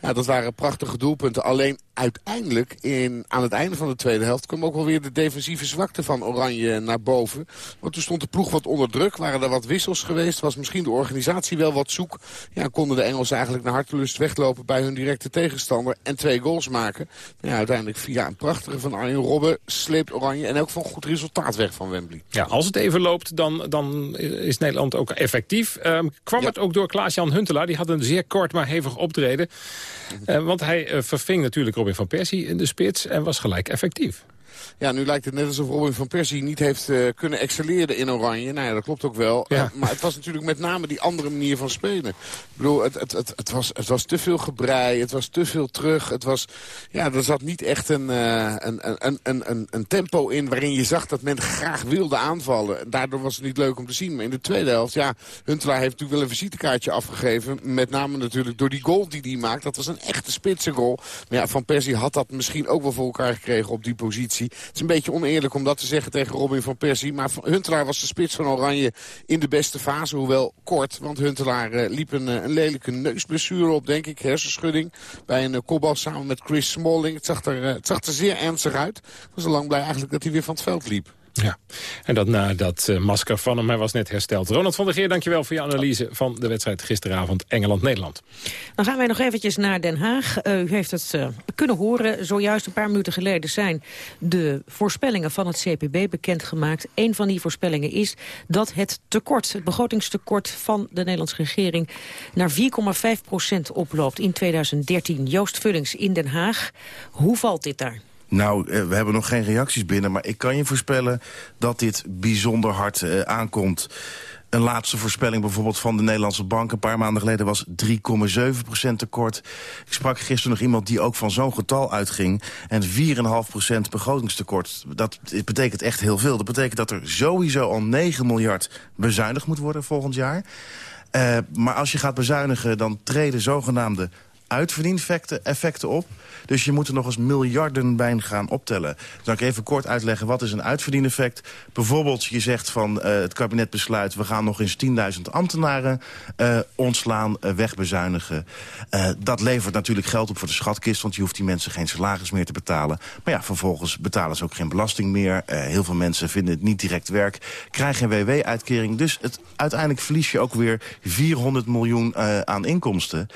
Ja, dat waren prachtige doelpunten. Alleen uiteindelijk, in, aan het einde van de tweede helft... kwam ook wel weer de defensieve zwakte van Oranje naar boven. Want toen stond de ploeg wat onder druk. Waren er wat wissels geweest. Was misschien de organisatie wel wat zoek. Ja, konden de Engelsen eigenlijk naar hartelust weglopen bij hun directe tegenstander. En twee goals maken. Ja, uiteindelijk via een prachtige van Arjen Robben sleept Oranje en ook van goed resultaat weg van Wembley. Ja, als het even loopt, dan, dan is Nederland ook effectief. Um, kwam het ook door Klaas-Jan Huntelaar. Die had een zeer kort maar hevig optreden. Uh, want hij uh, verving natuurlijk Robin van Persie in de spits en was gelijk effectief. Ja, nu lijkt het net alsof Robin van Persie niet heeft uh, kunnen excelleren in Oranje. Nou ja, dat klopt ook wel. Ja. Uh, maar het was natuurlijk met name die andere manier van spelen. Ik bedoel, het, het, het, het, was, het was te veel gebrei, het was te veel terug. Het was, ja, er zat niet echt een, uh, een, een, een, een, een tempo in waarin je zag dat men graag wilde aanvallen. Daardoor was het niet leuk om te zien. Maar in de tweede helft, ja, Huntelaar heeft natuurlijk wel een visitekaartje afgegeven. Met name natuurlijk door die goal die hij maakt. Dat was een echte spitse goal. Maar ja, Van Persie had dat misschien ook wel voor elkaar gekregen op die positie. Het is een beetje oneerlijk om dat te zeggen tegen Robin van Persie. Maar Huntelaar was de spits van Oranje in de beste fase. Hoewel kort, want Huntelaar uh, liep een, een, lelijke neusblessure op, denk ik. Hersenschudding bij een uh, kopbal samen met Chris Smalling. Het zag, er, het zag er zeer ernstig uit. Ik was al lang blij eigenlijk dat hij weer van het veld liep. Ja, en dat na dat uh, masker van hem, hij was net hersteld. Ronald van der Geer, dankjewel voor je analyse van de wedstrijd gisteravond Engeland-Nederland. Dan gaan wij nog eventjes naar Den Haag. Uh, u heeft het uh, kunnen horen, zojuist een paar minuten geleden zijn de voorspellingen van het CPB bekendgemaakt. Een van die voorspellingen is dat het tekort, het begrotingstekort van de Nederlandse regering naar 4,5 procent oploopt in 2013. Joost Vullings in Den Haag. Hoe valt dit daar? Nou, eh, we hebben nog geen reacties binnen, maar ik kan je voorspellen dat dit bijzonder hard uh, aankomt. Een laatste voorspelling bijvoorbeeld van de Nederlandse bank... een paar maanden geleden was 3,7% tekort. Ik sprak gisteren nog iemand die ook van zo'n getal uitging. En 4,5% begrotingstekort. Dat betekent echt heel veel. Dat betekent dat er sowieso al 9 miljard bezuinigd moet worden volgend jaar. Uh, maar als je gaat bezuinigen, dan treden zogenaamde uitverdieneffecten op. Dus je moet er nog eens miljarden bij gaan optellen. Dan ik even kort uitleggen, wat is een uitverdieneffect? Bijvoorbeeld, je zegt van uh, het kabinet besluit... we gaan nog eens 10.000 ambtenaren uh, ontslaan, uh, wegbezuinigen. dat levert natuurlijk geld op voor de schatkist... want je hoeft die mensen geen salaris meer te betalen. Maar ja, vervolgens betalen ze ook geen belasting meer. heel veel mensen vinden het niet direct werk. Krijgen een WW-uitkering. Dus het, uiteindelijk verlies je ook weer 400 miljoen aan inkomsten.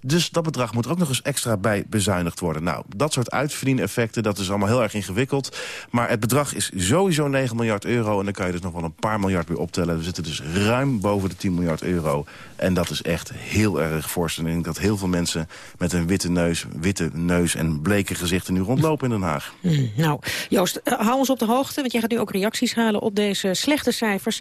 Dus dat bedrag moet ook nog eens extra bij bezuinigd worden. Nou, dat soort uitverdieneffecten, dat is allemaal heel erg ingewikkeld. Maar het bedrag is sowieso 9 miljard euro. En dan kan je dus nog wel een paar miljard weer optellen. We zitten dus ruim boven de 10 miljard euro. En dat is echt heel erg fors. En ik denk dat heel veel mensen met een witte neus, witte neus en bleke gezichten nu rondlopen in Den Haag. Mm, nou, Joost, uh, hou ons op de hoogte. Want jij gaat nu ook reacties halen op deze slechte cijfers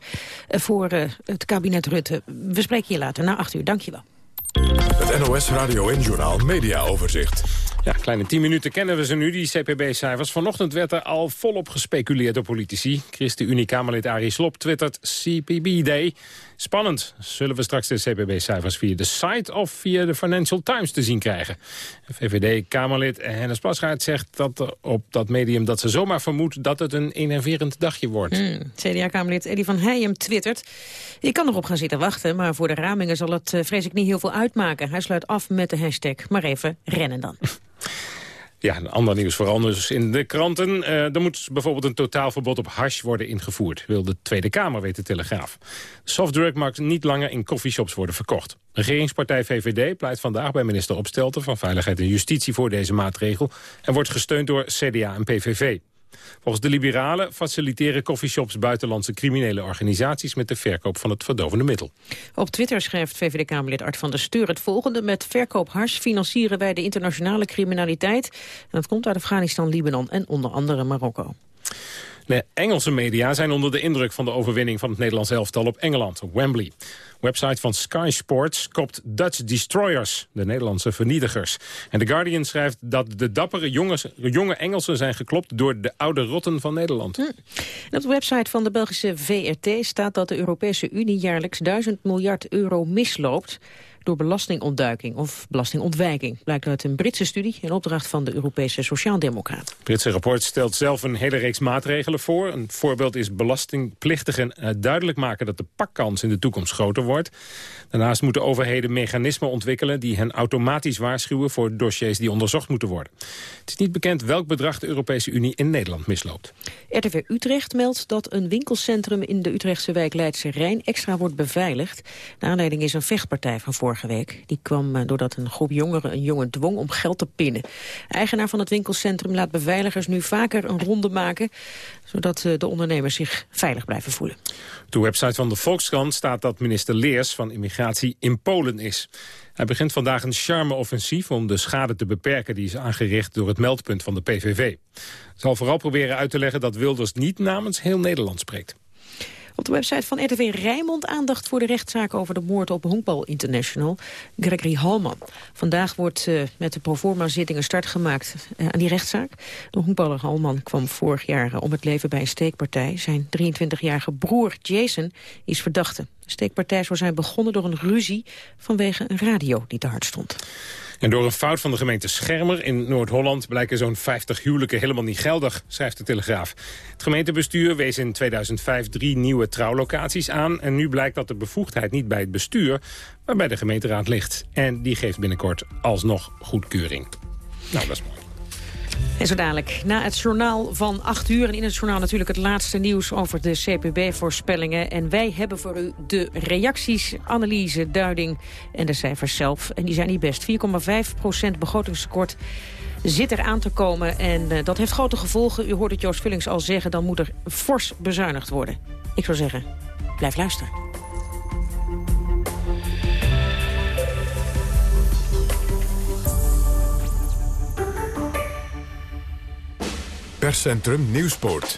uh, voor uh, het kabinet Rutte. We spreken je later na 8 uur. Dank je wel. Het NOS Radio en Journal Media Overzicht. Ja, kleine tien minuten kennen we ze nu, die CPB-cijfers. Vanochtend werd er al volop gespeculeerd door politici. ChristenUnie-Kamerlid Arie Slob twittert CPB Day. Spannend. Zullen we straks de CPB-cijfers via de site of via de Financial Times te zien krijgen? VVD-Kamerlid Hennis Plasgaard zegt dat op dat medium dat ze zomaar vermoedt dat het een enerverend dagje wordt. Hmm. CDA-Kamerlid Eddie van Heijem twittert. Ik kan erop gaan zitten wachten, maar voor de ramingen zal het uh, vrees ik niet heel veel uitmaken. Hij sluit af met de hashtag, maar even rennen dan. [laughs] Ja, een ander nieuws vooral dus in de kranten. Uh, er moet bijvoorbeeld een totaalverbod op hash worden ingevoerd... wil de Tweede Kamer, weet de Telegraaf. Softdrug mag niet langer in coffeeshops worden verkocht. Regeringspartij VVD pleit vandaag bij minister Opstelten... van Veiligheid en Justitie voor deze maatregel... en wordt gesteund door CDA en PVV. Volgens de liberalen faciliteren coffeeshops buitenlandse criminele organisaties met de verkoop van het verdovende middel. Op Twitter schrijft VVD-Kamerlid Art van der Steur het volgende. Met verkoop hars financieren wij de internationale criminaliteit. En dat komt uit Afghanistan, Libanon en onder andere Marokko. De Engelse media zijn onder de indruk van de overwinning van het Nederlands elftal op Engeland, Wembley. Website van Sky Sports kopt Dutch Destroyers, de Nederlandse vernietigers. En The Guardian schrijft dat de dappere jongens, jonge Engelsen zijn geklopt door de oude rotten van Nederland. Hm. op de website van de Belgische VRT staat dat de Europese Unie jaarlijks 1000 miljard euro misloopt door belastingontduiking of belastingontwijking. Blijkt uit een Britse studie in opdracht van de Europese Sociaaldemocraten. Het Britse rapport stelt zelf een hele reeks maatregelen voor. Een voorbeeld is belastingplichtigen uh, duidelijk maken dat de pakkans in de toekomst groter wordt. Daarnaast moeten overheden mechanismen ontwikkelen die hen automatisch waarschuwen voor dossiers die onderzocht moeten worden. Het is niet bekend welk bedrag de Europese Unie in Nederland misloopt. RTV Utrecht meldt dat een winkelcentrum in de Utrechtse wijk Leidse Rijn extra wordt beveiligd. De aanleiding is een vechtpartij van vorige week. Die kwam eh, doordat een groep jongeren een jongen dwong om geld te pinnen. eigenaar van het winkelcentrum laat beveiligers nu vaker een ronde maken... zodat eh, de ondernemers zich veilig blijven voelen. De website van de Volkskrant staat dat minister Leers van Immigratie in Polen is. Hij begint vandaag een charme-offensief om de schade te beperken... die is aangericht door het meldpunt van de PVV. Hij zal vooral proberen uit te leggen dat Wilders niet namens heel Nederland spreekt. Op de website van RTV Rijnmond aandacht voor de rechtszaak over de moord op Honkbal International, Gregory Halman. Vandaag wordt uh, met de proforma-zitting een start gemaakt uh, aan die rechtszaak. De honkballer Halman kwam vorig jaar uh, om het leven bij een steekpartij. Zijn 23-jarige broer Jason is verdachte. De steekpartij zou zijn begonnen door een ruzie vanwege een radio die te hard stond. En door een fout van de gemeente Schermer in Noord-Holland... blijken zo'n 50 huwelijken helemaal niet geldig, schrijft de Telegraaf. Het gemeentebestuur wees in 2005 drie nieuwe trouwlocaties aan... en nu blijkt dat de bevoegdheid niet bij het bestuur, maar bij de gemeenteraad ligt. En die geeft binnenkort alsnog goedkeuring. Nou, dat is mooi. En zo dadelijk, na het journaal van 8 uur... en in het journaal natuurlijk het laatste nieuws over de CPB-voorspellingen. En wij hebben voor u de reacties, analyse, duiding en de cijfers zelf. En die zijn niet best. 4,5% begrotingstekort zit er aan te komen. En uh, dat heeft grote gevolgen. U hoort het Joost Vullings al zeggen, dan moet er fors bezuinigd worden. Ik zou zeggen, blijf luisteren. Perscentrum Nieuwspoort.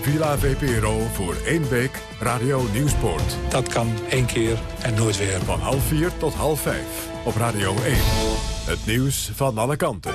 Villa VPRO voor één week Radio Nieuwsport. Dat kan één keer en nooit weer. Van half vier tot half vijf op Radio 1. Het nieuws van alle kanten.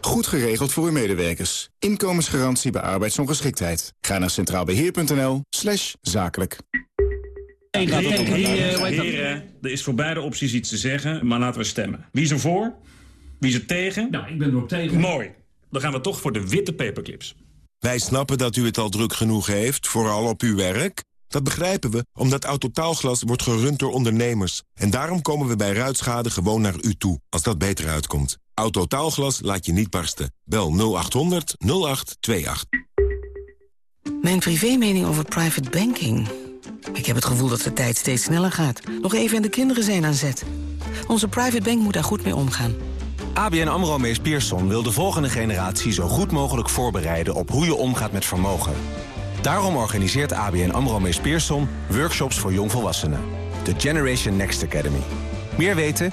Goed geregeld voor uw medewerkers. Inkomensgarantie bij arbeidsongeschiktheid. Ga naar centraalbeheer.nl slash zakelijk. Heren, er is voor beide opties iets te zeggen, maar laten we stemmen. Wie is er voor? Wie is er tegen? Nou, ik ben er ook tegen. Mooi. Dan gaan we toch voor de witte paperclips. Wij snappen dat u het al druk genoeg heeft, vooral op uw werk. Dat begrijpen we, omdat Autotaalglas wordt gerund door ondernemers. En daarom komen we bij ruitschade gewoon naar u toe, als dat beter uitkomt. Autotaalglas laat je niet barsten. Bel 0800 0828. Mijn privémening over private banking. Ik heb het gevoel dat de tijd steeds sneller gaat. Nog even en de kinderen zijn aan zet. Onze private bank moet daar goed mee omgaan. ABN AMRO Mees Pierson wil de volgende generatie zo goed mogelijk voorbereiden op hoe je omgaat met vermogen. Daarom organiseert ABN AMRO Mees Pierson workshops voor jongvolwassenen. De Generation Next Academy. Meer weten?